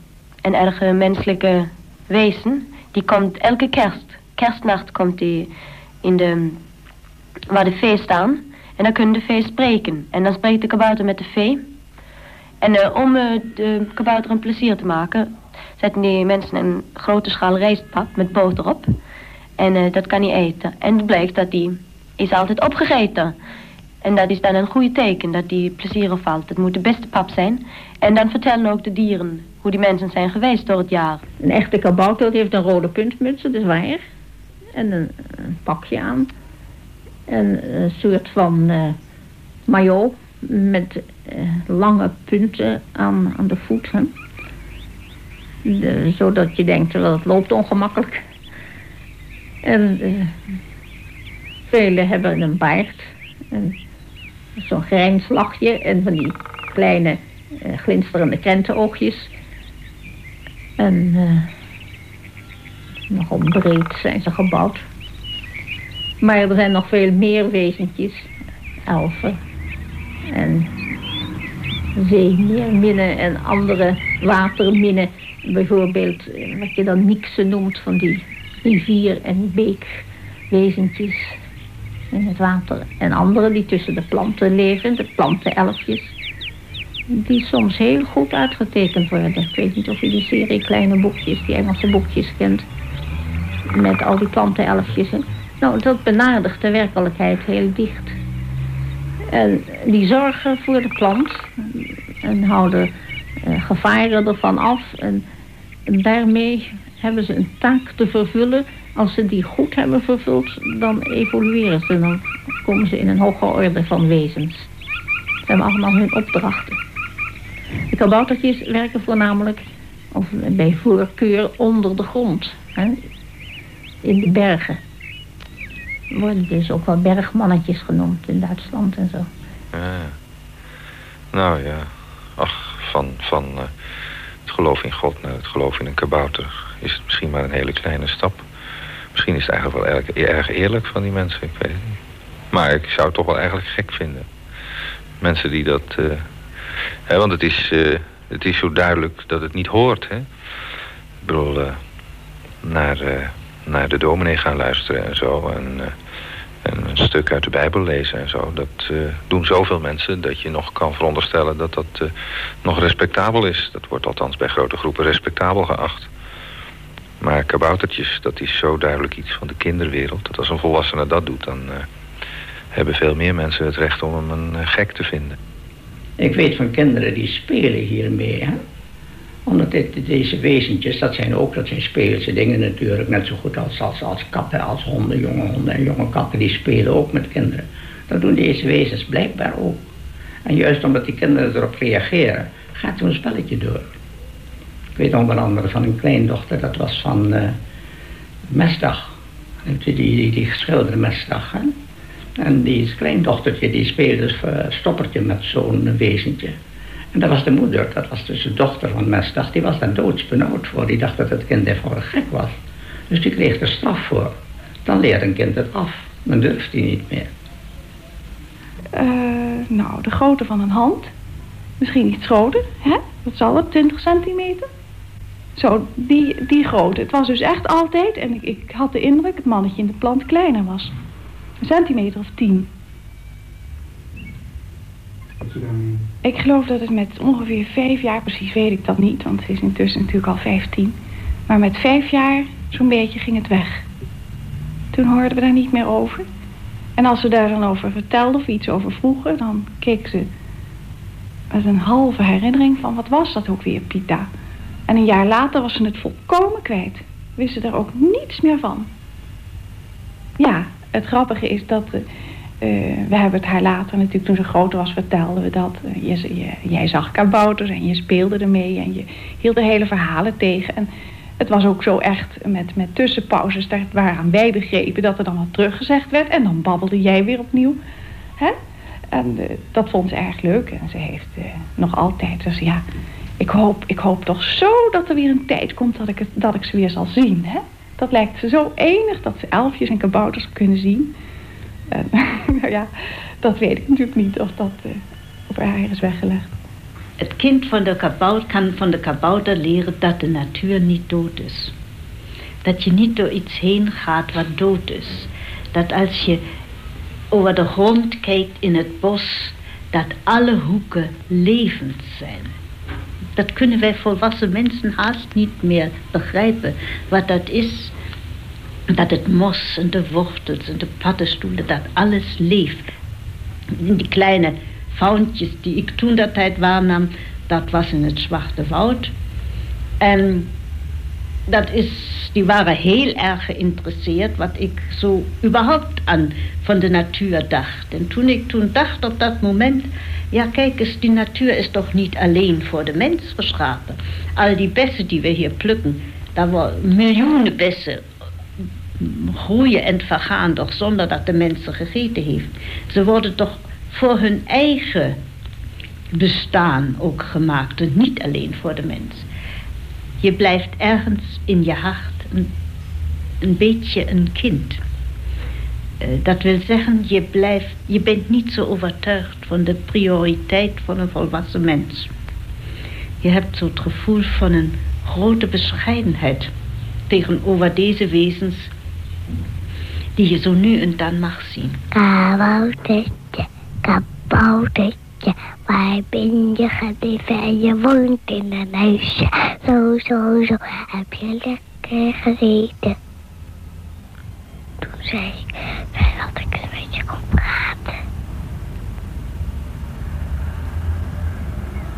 een erg menselijke wezen. Die komt elke kerst, kerstnacht komt die in de, waar de vee staan. En dan kunnen de vee spreken. En dan spreekt de kabouter met de vee. En uh, om uh, de kabouter een plezier te maken... zetten die mensen een grote schaal rijstpap met boter op. En uh, dat kan hij eten. En het blijkt dat die is altijd opgegeten. En dat is dan een goede teken dat die plezier valt. Het moet de beste pap zijn. En dan vertellen ook de dieren hoe die mensen zijn geweest door het jaar. Een echte kabouter heeft een rode puntmuts, dat is waar. En een pakje aan. En een soort van uh, maillot met uh, lange punten aan, aan de voet. Hè. De, zodat je denkt, wel, het loopt ongemakkelijk. En uh, velen hebben een baard. Zo'n grijnslachje en van die kleine glinsterende krentenoogjes. En uh, nogal breed zijn ze gebouwd. Maar er zijn nog veel meer wezentjes. Elfen en zeemeerminnen en andere waterminnen. Bijvoorbeeld eh, wat je dan niksen noemt van die rivier- en beekwezentjes in het water. En andere die tussen de planten leven, de plantenelfjes. Die soms heel goed uitgetekend worden. Ik weet niet of je die serie kleine boekjes, die Engelse boekjes kent. Met al die plantenelfjes. Nou, dat benadert de werkelijkheid heel dicht. En die zorgen voor de plant. En houden uh, gevaren ervan af. En, en daarmee hebben ze een taak te vervullen als ze die goed hebben vervuld, dan evolueren ze. Dan komen ze in een hogere orde van wezens. Ze hebben allemaal hun opdrachten. De kaboutertjes werken voornamelijk, of bij voorkeur, onder de grond. Hè? In de bergen. Worden dus ook wel bergmannetjes genoemd in Duitsland en zo. Ja. Nou ja, ach, van, van uh, het geloof in God naar het geloof in een kabouter... is het misschien maar een hele kleine stap. Misschien is het eigenlijk wel erg, erg eerlijk van die mensen, ik weet niet. Maar ik zou het toch wel eigenlijk gek vinden. Mensen die dat... Uh, hè, want het is, uh, het is zo duidelijk dat het niet hoort, hè. Ik bedoel, naar, naar de dominee gaan luisteren en zo. En, en een stuk uit de Bijbel lezen en zo. Dat doen zoveel mensen dat je nog kan veronderstellen dat dat nog respectabel is. Dat wordt althans bij grote groepen respectabel geacht. Maar kaboutertjes, dat is zo duidelijk iets van de kinderwereld... dat als een volwassene dat doet, dan hebben veel meer mensen het recht om hem een gek te vinden. Ik weet van kinderen die spelen hiermee, hè. Omdat dit, deze wezentjes, dat zijn ook dat zijn speelse dingen natuurlijk. Net zo goed als, als, katten, als honden, jonge honden en jonge katten. Die spelen ook met kinderen. Dat doen deze wezens blijkbaar ook. En juist omdat die kinderen erop reageren, gaat zo'n spelletje door. Ik weet onder andere van een kleindochter, dat was van uh, Mesdag. Die, die, die geschilderde Mesdag. En die kleindochtertje die speelde stoppertje met zo'n wezentje. En dat was de moeder, dat was dus de dochter van Mesdag. Die was daar doodsbenauwd voor. Die dacht dat het kind ervoor gek was. Dus die kreeg er straf voor. Dan leert een kind het af. Dan durft hij niet meer. Uh, nou, de grootte van een hand. Misschien iets groter, hè? Wat zal het, 20 centimeter? Zo, die, die grootte. Het was dus echt altijd, en ik, ik had de indruk, het mannetje in de plant kleiner was. Een centimeter of tien. Ik geloof dat het met ongeveer vijf jaar, precies weet ik dat niet, want het is intussen natuurlijk al vijftien. Maar met vijf jaar, zo'n beetje, ging het weg. Toen hoorden we daar niet meer over. En als ze daar dan over vertelden of iets over vroegen, dan keek ze met een halve herinnering van wat was dat ook weer, Pita. En een jaar later was ze het volkomen kwijt. Wist ze er ook niets meer van. Ja, het grappige is dat... Uh, we hebben het haar later natuurlijk, toen ze groter was, vertelden we dat. Uh, je, jij zag kabouters en je speelde ermee en je hield de hele verhalen tegen. En het was ook zo echt met, met tussenpauzes daar, waaraan wij begrepen dat er dan wat teruggezegd werd. En dan babbelde jij weer opnieuw. Hè? En uh, dat vond ze erg leuk. En ze heeft nog altijd, dus ja, ik hoop, ik hoop toch zo dat er weer een tijd komt dat ik, het, dat ik ze weer zal zien. Hè? Dat lijkt ze zo enig dat ze elfjes en kabouters kunnen zien. En, [LAUGHS] nou ja, dat weet ik natuurlijk niet of dat uh, op haar is weggelegd. Het kind van de kabouter kan van de kabouter leren dat de natuur niet dood is. Dat je niet door iets heen gaat wat dood is. Dat als je over de grond kijkt in het bos, dat alle hoeken levend zijn. Dat kunnen wij volwassen mensen haast niet meer begrijpen. Wat dat is, dat het mos en de wortels en de paddenstoelen, dat alles leeft. Die kleine fauntjes die ik toen dat tijd waarnam, dat was in het Zwarte Woud. En dat is, die waren heel erg geïnteresseerd wat ik zo überhaupt aan van de natuur dacht. En toen ik toen dacht op dat moment, ja kijk eens, die natuur is toch niet alleen voor de mens geschapen. Al die bessen die we hier plukken, daar worden miljoenen bessen groeien en vergaan toch zonder dat de mens ze gegeten heeft. Ze worden toch voor hun eigen bestaan ook gemaakt en niet alleen voor de mens. Je blijft ergens in je hart een, beetje een kind. Uh, dat wil zeggen, je, blijft, je bent niet zo overtuigd van de prioriteit van een volwassen mens. Je hebt zo het gevoel van een grote bescheidenheid tegenover deze wezens die je zo nu en dan mag zien. Kaboutertje, kaboutertje. Waar ben je gebleven en je woont in een huisje. Zo, zo, zo heb je lekker gezeten. Toen zei ik, dat ik een beetje kon praten.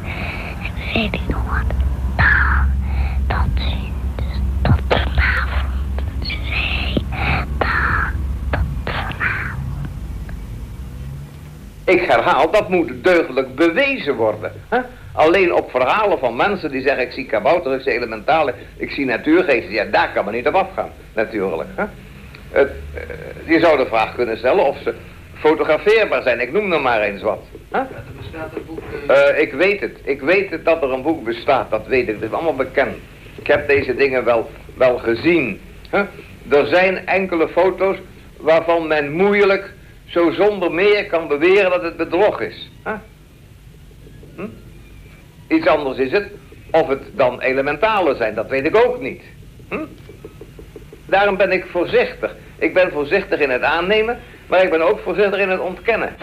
En toen zei ik nog wat. Nou, tot ziens, tot vanavond. Ze zei, nou, tot vanavond. Ik herhaal, dat moet deugdelijk bewezen worden. Hè? Alleen op verhalen van mensen die zeggen... ik zie kabouter, ik zie elementale, ik zie natuurgeesten. Ja, daar kan men niet op afgaan, natuurlijk. Hè? Het, uh, je zou de vraag kunnen stellen of ze fotografeerbaar zijn. Ik noem er maar eens wat. Huh? Er bestaat een boek... Uh... ik weet het. Ik weet het dat er een boek bestaat. Dat weet ik. Dat is allemaal bekend. Ik heb deze dingen wel, wel gezien. Huh? Er zijn enkele foto's waarvan men moeilijk zo zonder meer kan beweren dat het bedrog is. Hm? Iets anders is het of het dan elementale zijn, dat weet ik ook niet. Hm? Daarom ben ik voorzichtig. Ik ben voorzichtig in het aannemen, maar ik ben ook voorzichtig in het ontkennen.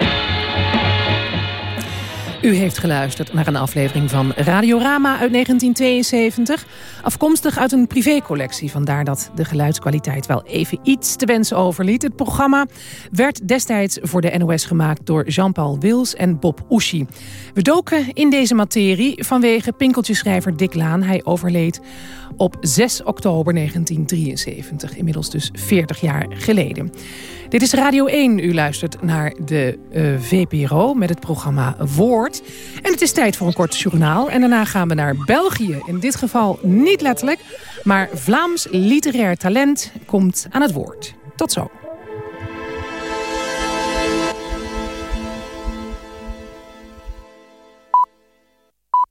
U heeft geluisterd naar een aflevering van Radiorama uit 1972. Afkomstig uit een privécollectie. Vandaar dat de geluidskwaliteit wel even iets te wensen overliet. Het programma werd destijds voor de NOS gemaakt door Jean-Paul Wils en Bob Oeschie. We doken in deze materie vanwege pinkeltjeschrijver Dick Laan. Hij overleed op 6 oktober 1973. Inmiddels dus 40 jaar geleden. Dit is Radio 1. U luistert naar de eh, VPRO met het programma Woord. En het is tijd voor een kort journaal. En daarna gaan we naar België. In dit geval niet letterlijk, maar Vlaams literair talent komt aan het woord. Tot zo.